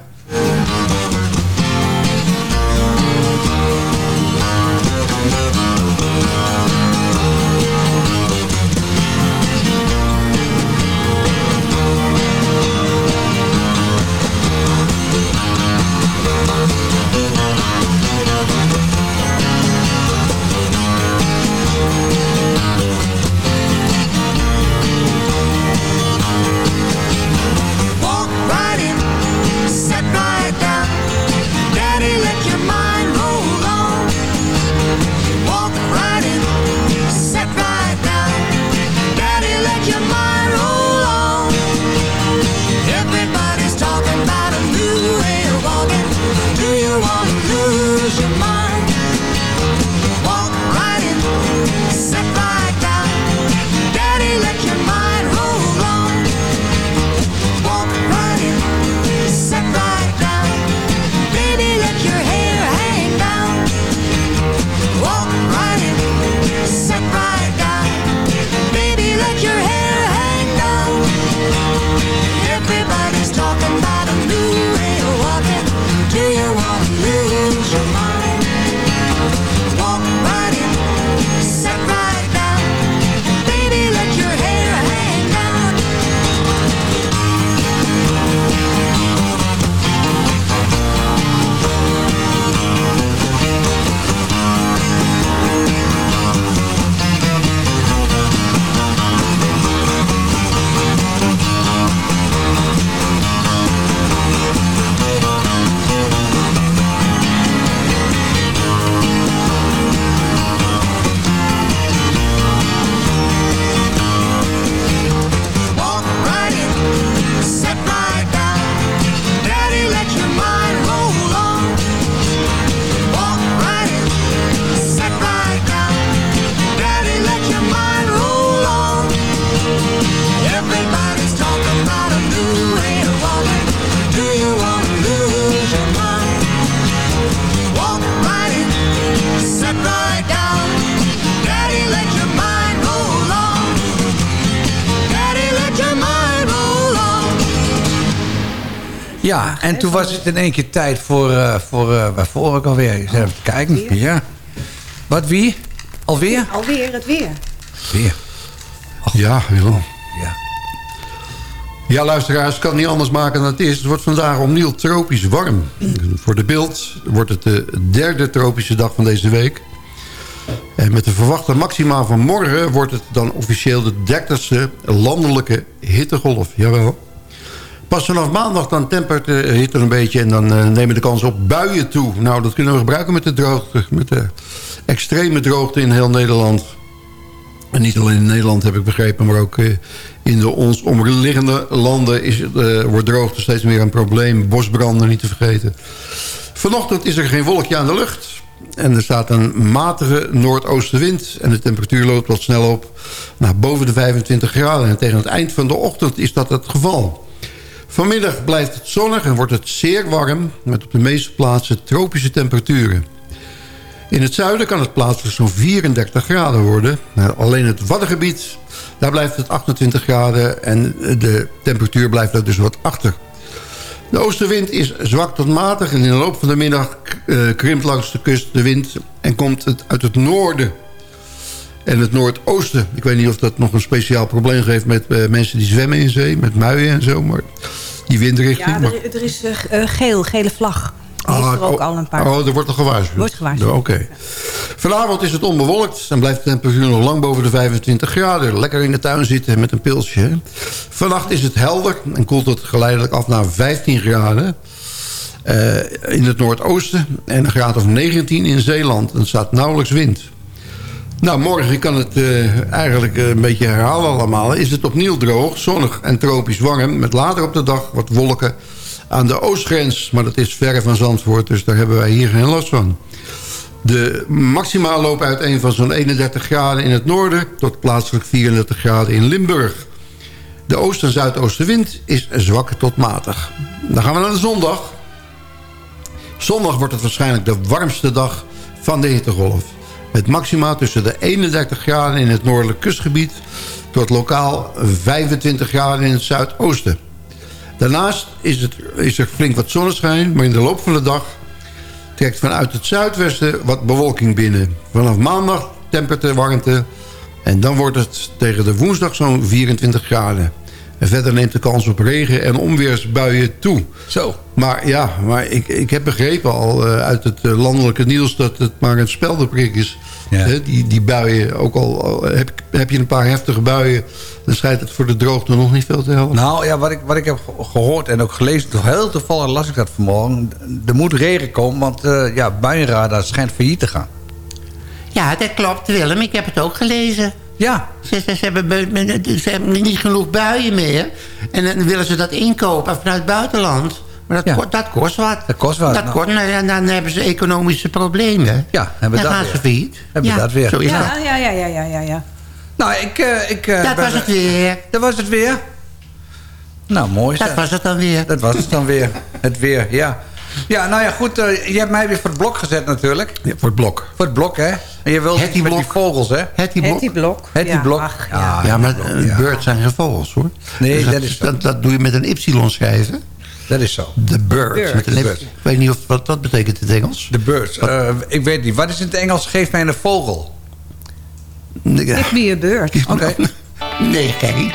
En toen was het in één keer tijd voor, uh, voor uh, waarvoor ook alweer. Eens even kijken. Ja. Wat, wie? Alweer? Alweer, het weer. Weer. Ja, Willem. Ja. Ja, luisteraars, het kan niet anders maken dan het is. Het wordt vandaag opnieuw tropisch warm. Voor de beeld wordt het de derde tropische dag van deze week. En met de verwachte maxima van morgen wordt het dan officieel de dertigste landelijke hittegolf. Jawel. Pas vanaf maandag dan tempert de hitte een beetje en dan uh, nemen de kans op buien toe. Nou, dat kunnen we gebruiken met de droogte, met de extreme droogte in heel Nederland. En niet alleen in Nederland heb ik begrepen, maar ook uh, in de ons omliggende landen is, uh, wordt droogte steeds meer een probleem. Bosbranden niet te vergeten. Vanochtend is er geen wolkje aan de lucht. En er staat een matige noordoostenwind. En de temperatuur loopt wat snel op naar boven de 25 graden. En tegen het eind van de ochtend is dat het geval. Vanmiddag blijft het zonnig en wordt het zeer warm... met op de meeste plaatsen tropische temperaturen. In het zuiden kan het plaatselijk zo'n 34 graden worden. Alleen het Waddengebied, daar blijft het 28 graden... en de temperatuur blijft daar dus wat achter. De oostenwind is zwak tot matig... en in de loop van de middag uh, krimpt langs de kust de wind... en komt het uit het noorden en het noordoosten. Ik weet niet of dat nog een speciaal probleem geeft met uh, mensen die zwemmen in zee. Met muien en zo. Maar die windrichting. Ja, maar... er, er is uh, geel, gele vlag. Die ah, er ook oh, al een paar. Oh, er wordt al gewaarschuwd. Wordt gewaarschuwd. Oké. Okay. Vanavond is het onbewolkt. En blijft de temperatuur nog lang boven de 25 graden. Lekker in de tuin zitten met een pilsje. Hè? Vannacht is het helder. En koelt het geleidelijk af naar 15 graden. Uh, in het noordoosten. En een graad of 19 in Zeeland. En er staat nauwelijks wind. Nou, morgen kan het uh, eigenlijk uh, een beetje herhalen allemaal. Is het opnieuw droog, zonnig en tropisch warm... met later op de dag wat wolken aan de oostgrens. Maar dat is verre van Zandvoort, dus daar hebben wij hier geen last van. De maximaal loopt uiteen van zo'n 31 graden in het noorden... tot plaatselijk 34 graden in Limburg. De oost- en zuidoostenwind is zwak tot matig. Dan gaan we naar de zondag. Zondag wordt het waarschijnlijk de warmste dag van de hittegolf. Met maxima tussen de 31 graden in het noordelijk kustgebied... tot lokaal 25 graden in het zuidoosten. Daarnaast is, het, is er flink wat zonneschijn... maar in de loop van de dag trekt vanuit het zuidwesten wat bewolking binnen. Vanaf maandag tempert de warmte... en dan wordt het tegen de woensdag zo'n 24 graden. En verder neemt de kans op regen en onweersbuien toe. Zo. Maar ja, maar ik, ik heb begrepen al uh, uit het uh, landelijke nieuws... dat het maar een speldenprik is. Ja. He, die, die buien, ook al, al heb, heb, je een paar heftige buien... dan schijnt het voor de droogte nog niet veel te helpen. Nou ja, wat ik, wat ik heb gehoord en ook gelezen... heel toevallig las ik dat vanmorgen... er moet regen komen, want uh, ja, buienradar schijnt failliet te gaan. Ja, dat klopt Willem, ik heb het ook gelezen. Ja. Ze, ze, ze, hebben, ze, hebben, niet genoeg buien meer. En dan willen ze dat inkopen vanuit het buitenland. Maar dat, ja. dat kost wat. Dat kost wat. Dat nou. kost, en dan hebben ze economische problemen. Ja, hebben dan dat gaan weer. ze failliet. Hebben ja, dat weer. Zo is ja, dat. ja, ja, ja, ja, ja, ja. Nou, ik... Uh, ik uh, dat was het weer. Dat was het weer. Nou, mooi. Dat zeg. was het dan weer. Dat was het dan weer. Het weer, ja. Ja, nou ja, goed. Uh, je hebt mij weer voor het blok gezet natuurlijk. Ja, voor het blok. Voor het blok, hè. En je wilt Hetty met blok. die vogels, hè. Blok. Hetty blok. Hetty ja, blok. ach, ja. ja. Maar birds zijn geen vogels, hoor. Nee, Dus dat is zo. dat, dat doe je met een y schrijven. Dat is zo. De birds. Birds. Met een De birds. Ik weet niet of, wat dat betekent in het Engels. De birds. Uh, ik weet niet. Wat is in het Engels? Geef mij een vogel. Give me a bird. Oké. Okay. Nee, kijk.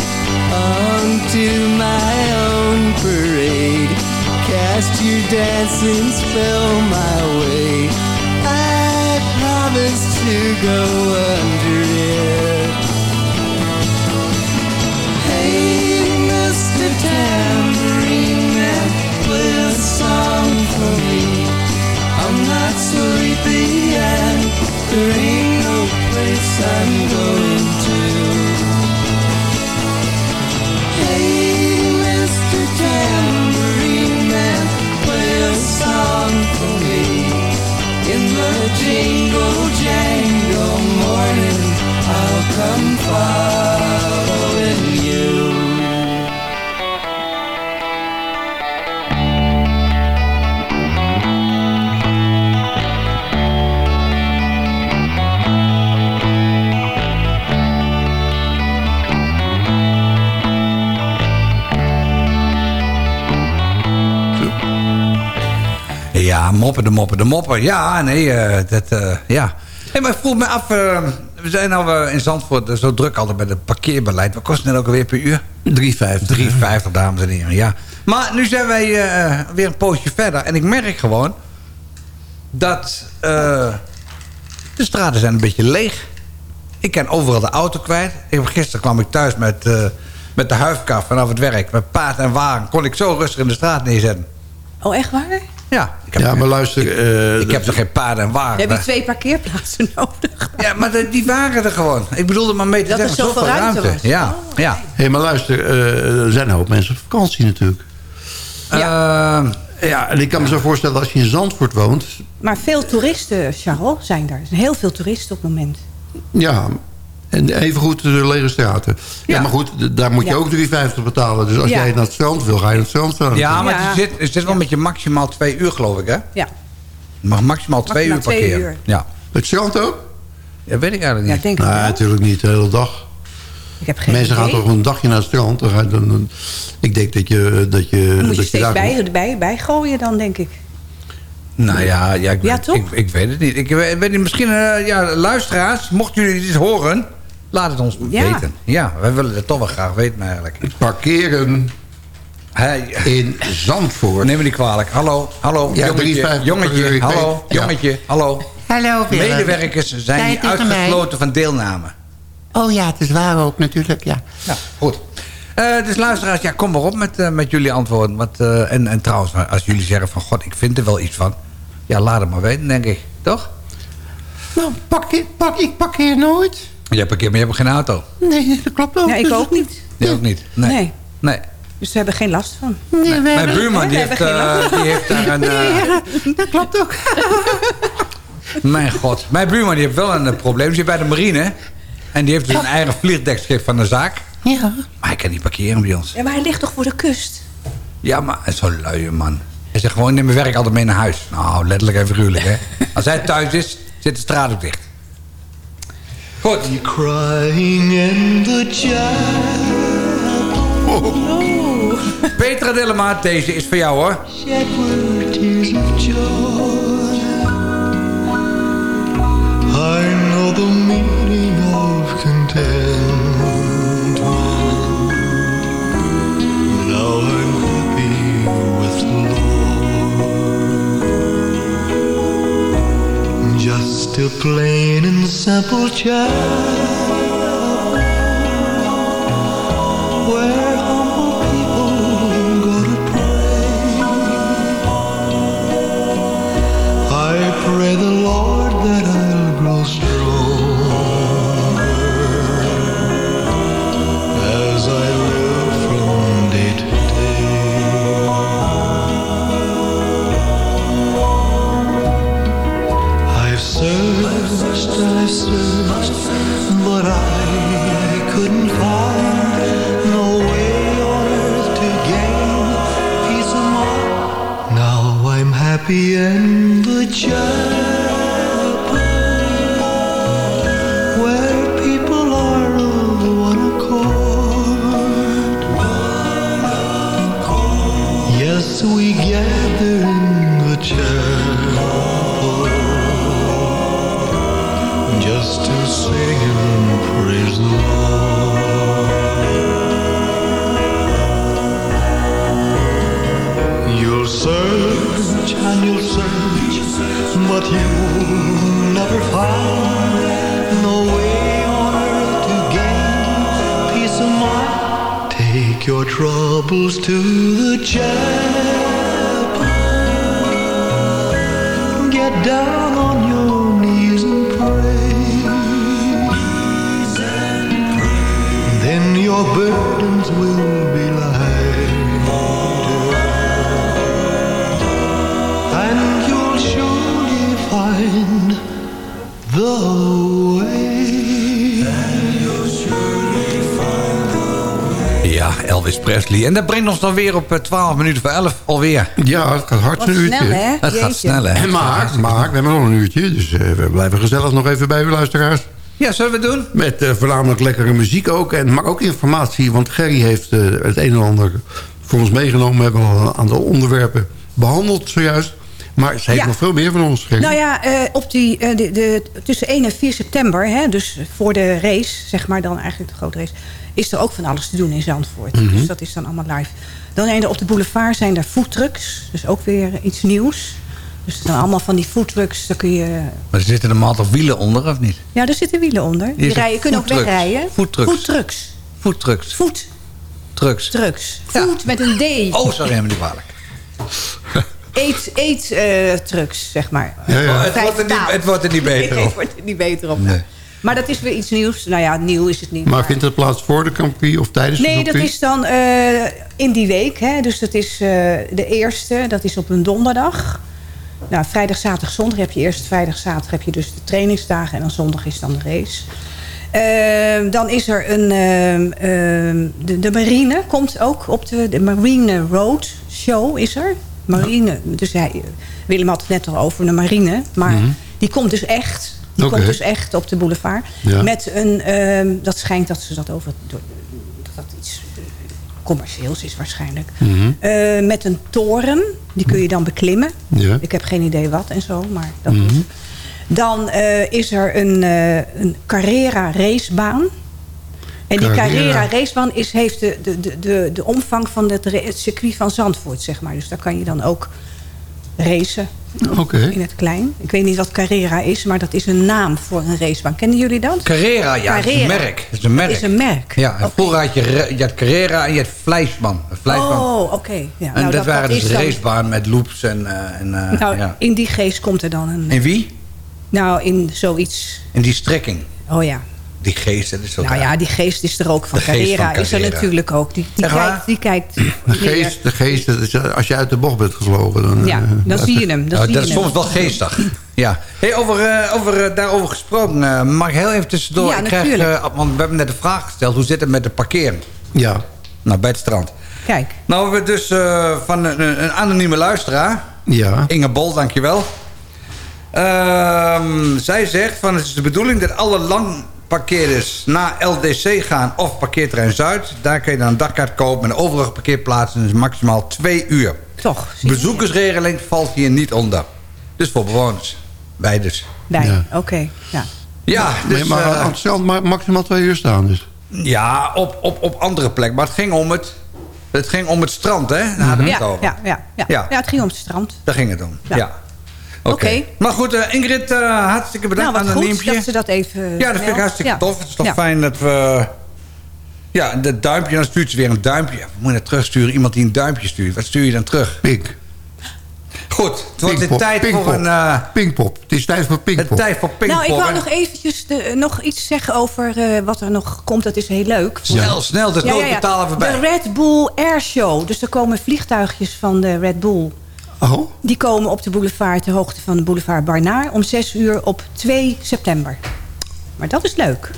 onto my own parade. Cast your dancing spell my way. I promise to go under it. Hey, Mr. Tambourine Man, play a song for me. I'm not sleepy and there ain't no place I'm going moppen de moppen de moppen. Ja, nee, eh, dat, eh, ja. Hey, maar ik vroeg me af, eh, we zijn nou in Zandvoort zo druk altijd met het parkeerbeleid. Wat kost het net ook alweer per uur? 3,50. 3,50, dames en heren, ja. Maar nu zijn wij weer een poosje verder. En ik merk gewoon dat de straten zijn een beetje leeg. Ik ken overal de auto kwijt. Gisteren kwam ik thuis met, met de huifkar vanaf het werk. Met paard en wagen kon ik zo rustig in de straat neerzetten. Oh, echt waar? Ja, ik heb, Ja, maar luister... eh, ik heb er geen paard en wagen. Heb je twee parkeerplaatsen nodig? Ja, maar de- die waren er gewoon. Ik bedoelde maar mee te Dat er zeggen. zoveel ruimte was. Ja, ja. Hé, maar luister, eh, er zijn een hoop mensen op vakantie natuurlijk. Ja. ja, en ik kan me zo voorstellen als je in Zandvoort woont... Maar veel toeristen, Charles, zijn daar. Er zijn heel veel toeristen op het moment. Ja, en evengoed de lege straten. Ja, maar goed, daar moet je Ja. ook 3,50 betalen. Dus als Ja. jij naar het strand wil, ga je naar het strand staan. Ja, maar Ja. Je, zit, je zit wel met je maximaal twee uur, geloof ik, hè? Ja. Je mag maximaal twee uur Maximaal twee parkeren. uur. Ja. Het strand ook? ja, weet ik eigenlijk Ja, niet. denk ik Nee, wel. natuurlijk niet, de hele dag. Ik heb geen Mensen gaan toch een dagje naar het strand. Dan ga je dan, dan- ik denk dat je... Dat je, Dan moet je dat steeds daar- bij, bij, bij gooien dan, denk ik. Nou ja, ja, ik, Ja? Ik, ik weet het niet. Ik weet, weet niet misschien, eh, ja, luisteraars, mochten jullie dit horen, laat het ons Ja. weten. Ja, wij willen het toch wel graag weten eigenlijk. Parkeren Hey, in Zandvoort. neem me niet kwalijk. Hallo, hallo, Ja, jongetje, 3,50 per uur, jongetje, ik hallo, ja. jongetje, hallo. Hallo Willem. Medewerkers zijn hier uitgesloten van deelname. Oh ja, het is waar ook natuurlijk, ja. Ja, goed. Eh, dus luisteraars, ja, kom maar op met, eh, met jullie antwoorden. Wat, eh, en, en trouwens, als jullie zeggen van... God, ik vind er wel iets van. Ja, laat het maar weten, denk ik. Toch? Nou, pak, ik, pak, ik parkeer nooit. Jij parkeert, maar je hebt geen auto. Nee, dat klopt ook. Ja, ik ook niet. Die ook niet. Nee. Nee. nee. Dus we hebben geen last van. Nee, we Mijn hebben- buurman, die heeft, eh, die heeft daar een... eh, Ja, dat klopt ook. mijn god. Mijn buurman die heeft wel een eh, probleem. Die zit bij de marine. En die heeft dus een eigen vliegdekschip van de zaak. Ja. Maar hij kan niet parkeren bij ons. Ja, maar hij ligt toch voor de kust? Ja, maar zo'n luie man. Hij zegt gewoon, neem mijn werk altijd mee naar huis. Nou, letterlijk en figuurlijk, hè. Als hij thuis is, zit de straat ook dicht. Goed. Crying in the Petra Dillema, deze is voor jou, hoor. shed were tears of joy. I know the meaning of contentment. A plain and simple child. En dat brengt ons dan weer op eh, 12 minuten voor 11 alweer. Ja, het gaat hard een uurtje. snel, hè? Het gaat snel, hè? Maar, maar, we hebben nog een uurtje. Dus eh, we blijven gezellig nog even bij u, luisteraars. Ja, zullen we het doen? Met eh, voornamelijk lekkere muziek ook. En, maar ook informatie. Want Gerry heeft eh, het een en ander voor ons meegenomen. We hebben al een aantal onderwerpen behandeld zojuist. Maar ze heeft Ja. nog veel meer van ons, Gerry. Nou ja, eh, op die, eh, de, de, tussen 1 en 4 september, hè, dus voor de race, zeg maar dan eigenlijk de grote race, is er ook van alles te doen in Zandvoort. Mhm. Dus dat is dan allemaal live. Dan zijn er op de boulevard zijn er foodtrucks, dus ook weer iets nieuws. Dus er zijn allemaal van die foodtrucks, daar kun je... Maar er zitten een aantal wielen onder, of niet? Ja, daar zitten wielen onder. Die rijden, kunnen ook wegrijden. Foodtrucks. Foodtrucks. Foodtrucks. Food. Trucks. Trucks. Food met een D. Oh, sorry, helemaal niet kwalijk. Eet, eet eh, trucks, zeg maar. Ja, ja. Het wordt er niet- het wordt er niet beter Nee, het wordt er niet beter op. Nee. Maar dat is weer iets nieuws. Nou ja, nieuw is het niet. Maar vindt het plaats voor de Grand Prix of tijdens de Nee, Grand dat is dan eh, in die week. Hè? Dus dat is eh, de eerste. Dat is op een donderdag. Nou, vrijdag, zaterdag, zondag heb je eerst vrijdag, zaterdag heb je dus de trainingsdagen. En dan zondag is dan de race. Eh, dan is er een... ehm, ehm, de, de marine komt ook op de, de Marine Road Show is er. Marine. Dus hij, Willem had het net al over de marine. Maar Mhm. die komt dus echt... Die komt dus echt op de boulevard. Ja. Met een... ehm, dat schijnt dat ze dat over... Dat dat iets commercieels is waarschijnlijk. Mhm. Eh, met een toren. Die kun je dan beklimmen. Ja. Ik heb geen idee wat en zo, maar dat Mhm. is. Dan eh, is er een, eh, een Carrera racebaan. En die Carrera. Racebaan is, heeft de, de, de, de, de omvang van het, het circuit van Zandvoort, zeg maar. Dus daar kan je dan ook racen. Oké. In het klein. Ik weet niet wat Carrera is, maar dat is een naam voor een racebaan. Kennen jullie dat? Carrera, ja, dat is een merk. Dat is een merk. Dat is een merk. Ja, en vroeger had je, je had Carrera en je had Fleischman. Een Fleischman. Oh, oké. Ja, en nou, dat, waren is dus dan- racebaan met loops en... eh, en eh, Nou, ja. in die geest komt er dan een... En wie? Nou, in zoiets... In die strekking. Oh ja. Die geest, dat is zo Nou ja, die geest is er ook van. De geest van Carrera is er natuurlijk ook. Die, die kijkt, die kijkt De geest, de geest dat is, als je uit de bocht bent gevlogen... Dan, Ja, eh, dan zie je hem. Dan Nou, zie dat je is hem. soms wel geestig. Ja. Hey, over, eh, over, eh, daarover gesproken, mag ik heel even tussendoor? Ja, ik krijg, natuurlijk. eh, want we hebben net de vraag gesteld, hoe zit het met de parkeren? Ja. Nou, bij het strand. Kijk. Nou, we hebben dus eh, van een, een anonieme luisteraar, Ja. Inge Bol, dankjewel. Ehm zij zegt van het is de bedoeling dat alle langparkeerders naar LDC gaan of parkeerterrein Zuid. Daar kun je dan een dagkaart kopen en de overige parkeerplaatsen is maximaal twee uur. Toch. Bezoekersregeling valt hier niet onder. Dus voor bewoners. Wij dus. Bij. Ja. Oké. Ja. Ja, Maar, dus, maar eh, aan het strand ma- maximaal twee uur staan dus. ja op, op, op andere plek. Maar het ging om het, het, ging om het strand, hè? Daar hadden we het Ja, over. ja, ja, ja. Ja. ja, het ging om het strand. Daar ging het om. Ja. Oké. Maar goed, eh, Ingrid, eh, hartstikke bedankt nou, wat aan goed dat ze dat even... Ja, dat vind ik hartstikke Ja. tof. Het is toch Ja. fijn dat we... Ja, dat duimpje, dan stuurt ze weer een duimpje. We moeten het terugsturen. Iemand die een duimpje stuurt. Wat stuur je dan terug? Pink. Goed, het wordt Pinkpop, tijd Pinkpop. voor een... eh, Pinkpop. Het is tijd voor het Pinkpop. tijd voor Pinkpop. Nou, ik wou hè? nog eventjes de, nog iets zeggen over eh, wat er nog komt. Dat is heel leuk. Snel, snel, de Ja, ja, ja. noodbetalen voorbij. De Red Bull Air Show. Dus er komen vliegtuigjes van de Red Bull. Oh? Die komen op de boulevard, de hoogte van de boulevard Barnaar... om 6 uur op 2 september. Maar dat is leuk.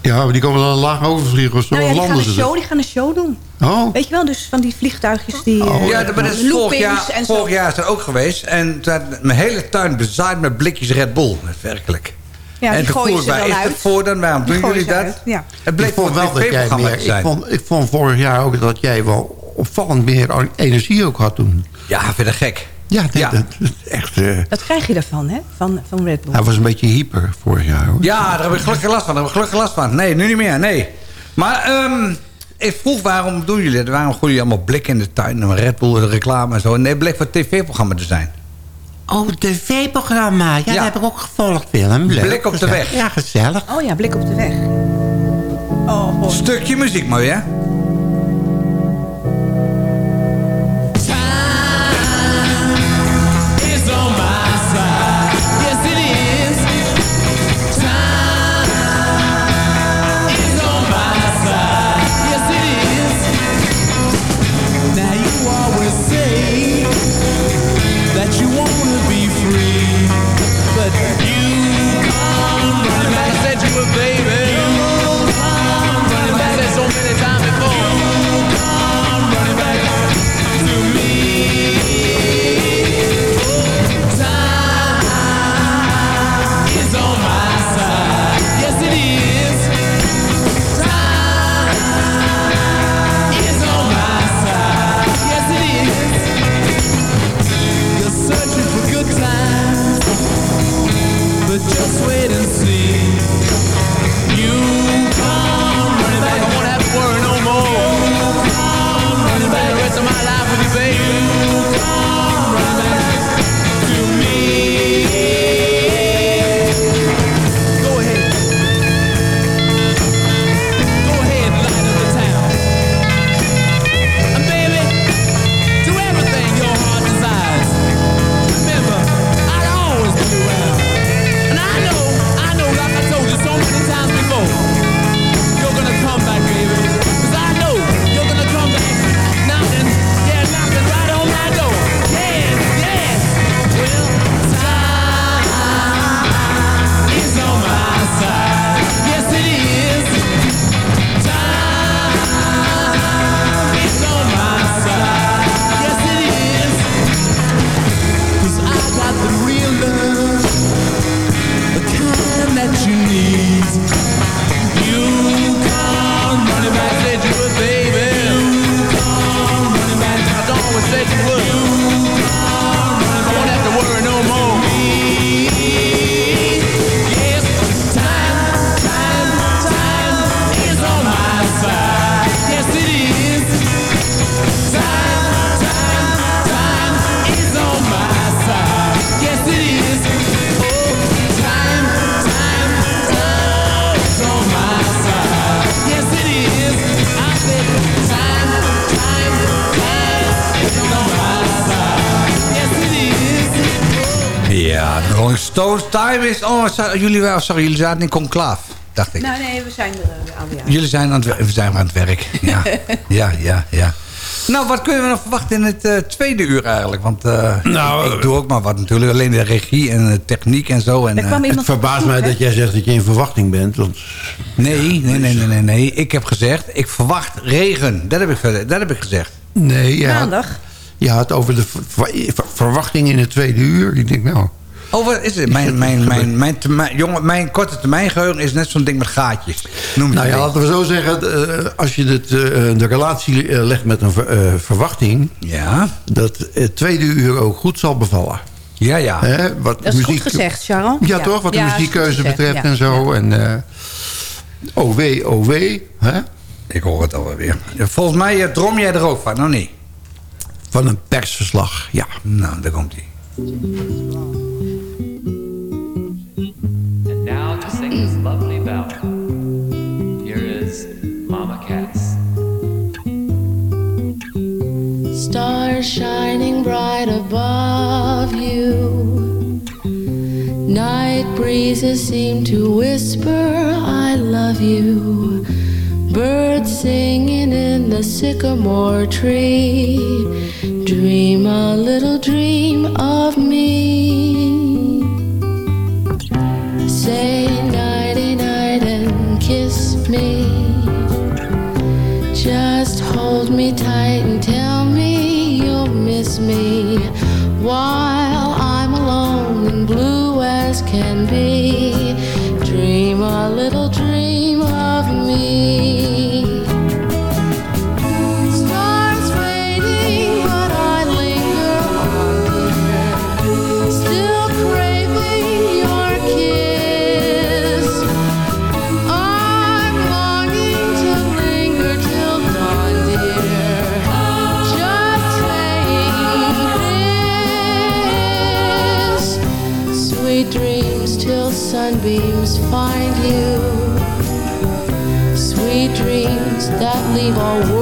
Ja, maar die komen dan laag overvliegen of zo. Nou ja, die gaan, landen een ze show, er? die gaan een show doen. Oh, Weet je wel, dus van die vliegtuigjes die... eh, Ja, maar dat is vorig jaar, en zo. vorig jaar is dat ook geweest. En toen had mijn hele tuin bezaaid met blikjes Red Bull. Werkelijk. Ja, die en toen gooien ze wij, dan is uit. het voor dan? Waarom doen jullie dat? uit, ja. Het bleek ik vond wel dat jij meer... Ik zijn. vond, ik vond vorig jaar ook dat jij wel opvallend meer energie ook had toen. Ja, vind ik dat gek. Ja, nee, Ja. Dat, echt... eh, Wat krijg je daarvan, hè? Van, van Red Bull. hij was een beetje hyper vorig jaar, hoor. Ja, daar heb ik gelukkig last van. Daar heb ik gelukkig last van. Nee, nu niet meer. Nee. Maar ehm, ik vroeg waarom doen jullie dat? Waarom gooien jullie allemaal blikken in de tuin? En Red Bull, de reclame en zo. Nee, het bleek voor het tv-programma te zijn. Oh, tv-programma. Ja, dat heb ik ook gevolgd, Willem. Leuk. Blik op de weg. Ja, gezellig. Oh ja, blik op de weg. Oh, Stukje muziek mooi, hè? Oh, jullie, wel, sorry, jullie zaten in conclaaf, dacht ik. Nou nee, we zijn er uh, alweer. Jullie zijn aan het, we zijn aan het werk. Ja, ja, ja, ja. Nou, wat kunnen we nog verwachten in het eh, tweede uur eigenlijk? Want eh, Nou, ik, ik doe ook maar wat natuurlijk. Alleen de regie en de techniek en zo. En, eh, Het verbaast mij dat jij zegt dat je in verwachting bent. Want nee, nee, nee, nee, nee, nee. Ik heb gezegd, ik verwacht regen. Dat heb ik, dat heb ik gezegd. nee, je had, Maandag. je had over de ver- ver- verwachting in het tweede uur. Ik denk nou... Oh, wat is het? Mijn, mijn, mijn, mijn, termijn, jongen, mijn korte termijn geheugen is net zo'n ding met gaatjes. Noem het Nou ja, laten we zo zeggen. eh, als je het, eh, de relatie eh, legt met een ver- eh, verwachting... Ja. dat het tweede uur ook goed zal bevallen. Ja, ja. Hè, wat Dat is goed gezegd, Charles. Ja, toch? Wat de Ja, muziekkeuze betreft ja. en zo. En eh OW, OW. Hè? Ik hoor het alweer. Volgens mij drom jij er ook van, nou niet? Van een persverslag, ja. Nou, daar komt hij. Ballad, here is Mama Cass. Stars shining bright above you. Night breezes seem to whisper, I love you. Birds singing in the sycamore tree. Dream a little dream of me. Say me. Just hold me tight and tell me you'll miss me while I'm alone and blue as can be. all